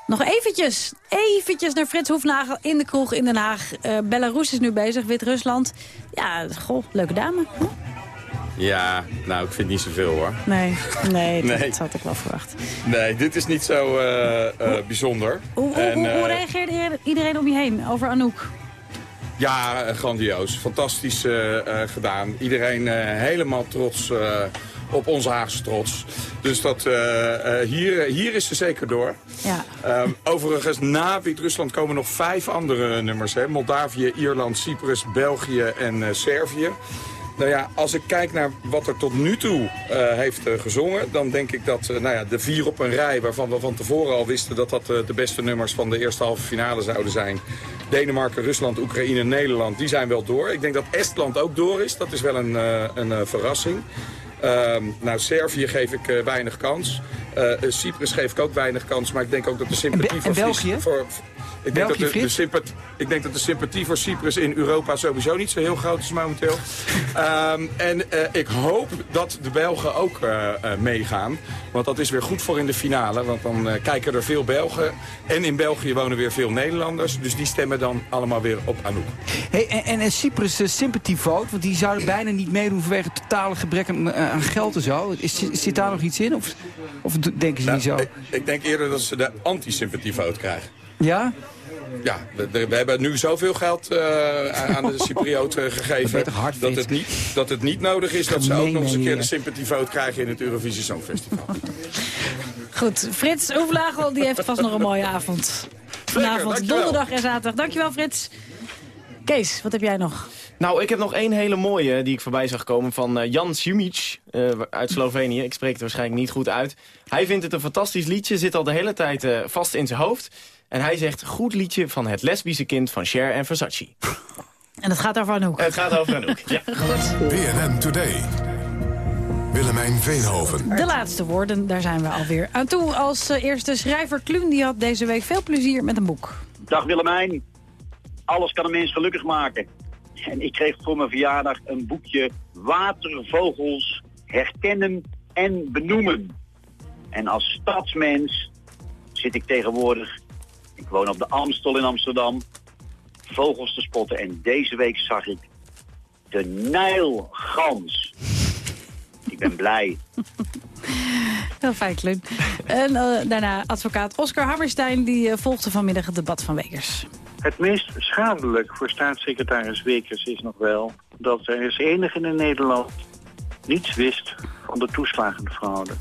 Nog eventjes, eventjes naar Frits Hoefnagel in de kroeg in Den Haag. Eh, Belarus is nu bezig, Wit-Rusland. Ja, goh, leuke dame. Ja, nou, ik vind niet zoveel hoor. Nee, nee, Nee. dat had ik wel verwacht. Nee, dit is niet zo eh, eh, bijzonder. Hoe, hoe, En, hoe, hoe reageerde ieder- iedereen om je heen over Anouk? Ja, grandioos. Fantastisch gedaan. Iedereen helemaal trots op onze Haagse trots. Dus dat, eh, eh, hier, hier is ze zeker door. Ja. Ehm, overigens, na Wit-Rusland komen nog vijf andere nummers. Hè? Moldavië, Ierland, Cyprus, België en eh, Servië. Nou ja, als ik kijk naar wat er tot nu toe heeft gezongen... dan denk ik dat nou ja, de vier op een rij, waarvan we van tevoren al wisten... dat dat de beste nummers van de eerste halve finale zouden zijn... Denemarken, Rusland, Oekraïne, Nederland, die zijn wel door. Ik denk dat Estland ook door is. Dat is wel een, een verrassing. Ehm, nou, Servië geef ik eh, weinig kans. Eh, eh, Cyprus geef ik ook weinig kans. Maar ik denk ook dat de sympathie en voor... België? Voor, ik, denk België, dat de, sympathie, ik denk dat de sympathie voor Cyprus in Europa sowieso niet zo heel groot is momenteel. Ehm, en eh, ik hoop dat de Belgen ook eh, eh, meegaan. Want dat is weer goed voor in de finale. Want dan kijken er veel Belgen. En in België wonen weer veel Nederlanders. Dus die stemmen dan allemaal weer op Anouk. Hey, en, en, en Cyprus sympathy vote, want die zouden bijna niet meedoen vanwege het totale gebrek aan, aan geld en zo. Is, zit daar nog iets in? Of, of denken ze niet zo? Nou, ik, ik denk eerder dat ze de anti-sympathievoot krijgen. Ja? Ja, we, hebben nu zoveel geld eh, aan de Cyprioten gegeven... toch hard, dat het, niet, dat het niet nodig is dat ze ook nog eens een keer de sympathievoot krijgen... in het Eurovisie Songfestival. Goed, Frits Oevlagel die heeft vast nog een mooie avond. Vanavond, donderdag en zaterdag. Dankjewel Frits. Kees, wat heb jij nog? Nou, ik heb nog één hele mooie die ik voorbij zag komen van eh, Jan Sjumic eh, uit Slovenië. Ik spreek het waarschijnlijk niet goed uit. Hij vindt het een fantastisch liedje, zit al de hele tijd eh, vast in zijn hoofd. En hij zegt, goed liedje van het lesbische kind van Cher en Versace. En het gaat over Anouk. Het gaat over Anouk, ja. BNN Today. Willemijn Veenhoven. De laatste woorden, daar zijn we alweer aan toe. Als eh, eerste schrijver Kluun, die had deze week veel plezier met een boek. Dag Willemijn. Alles kan een mens gelukkig maken. En ik kreeg voor mijn verjaardag een boekje Watervogels herkennen en benoemen. En als stadsmens zit ik tegenwoordig, ik woon op de Amstel in Amsterdam, vogels te spotten. En deze week zag ik de Nijlgans. Ik ben blij. Heel fijn. En eh, daarna advocaat Oscar Hammerstein, die eh, volgde vanmiddag het debat van Wekers. Het meest schadelijk voor staatssecretaris Wekers is nog wel... dat hij als enige in Nederland niets wist van de toeslagenfraude.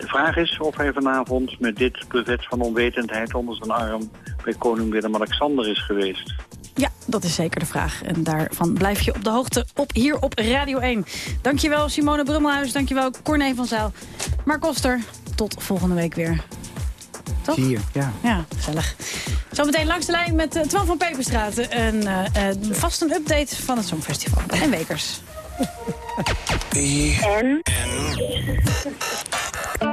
De vraag is of hij vanavond met dit bevet van onwetendheid onder zijn arm... bij koning Willem-Alexander is geweest. Ja, dat is zeker de vraag. En daarvan blijf je op de hoogte op, hier op Radio 1. Dankjewel Simone Brummelhuis, dankjewel Corné van Zijl. Mark Koster, tot volgende week weer. Toch? Zie je, ja. Ja, gezellig. Zometeen langs de lijn met uh, Twan van Peperstraat. En eh, eh, vast een update van het Songfestival. En Wekers. En?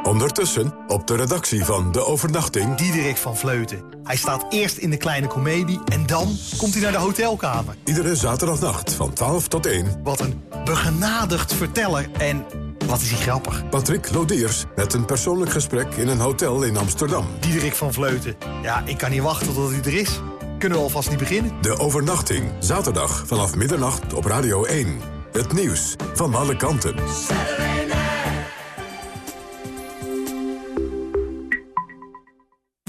Ondertussen op de redactie van De Overnachting... Diederik van Vleuten. Hij staat eerst in de kleine komedie en dan komt hij naar de hotelkamer. Iedere zaterdagnacht van 12 tot 1. Wat een begenadigd verteller en wat is hij grappig. Patrick Lodiers met een persoonlijk gesprek in een hotel in Amsterdam. Diederik van Vleuten. Ja, ik kan niet wachten tot hij er is. Kunnen we alvast niet beginnen? De Overnachting, zaterdag vanaf middernacht op Radio 1. Het nieuws van alle kanten.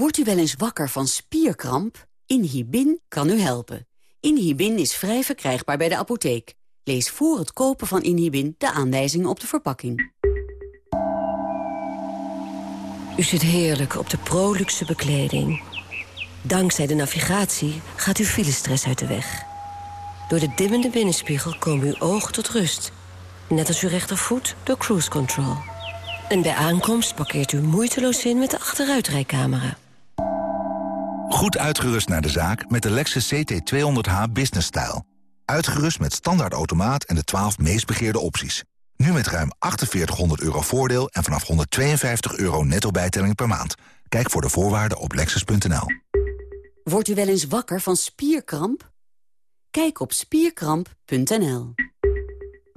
Wordt u wel eens wakker van spierkramp? Inhibin kan u helpen. Inhibin is vrij verkrijgbaar bij de apotheek. Lees voor het kopen van Inhibin de aanwijzingen op de verpakking. U zit heerlijk op de proluxe bekleding. Dankzij de navigatie gaat uw filestress uit de weg. Door de dimmende binnenspiegel komen uw ogen tot rust. Net als uw rechtervoet door cruise control. En bij aankomst parkeert u moeiteloos in met de achteruitrijcamera. Goed uitgerust naar de zaak met de Lexus CT200h Business Style. Uitgerust met standaard automaat en de 12 meest begeerde opties. Nu met ruim 4800 euro voordeel en vanaf 152 euro netto bijtelling per maand. Kijk voor de voorwaarden op lexus.nl. Wordt u wel eens wakker van spierkramp? Kijk op spierkramp.nl.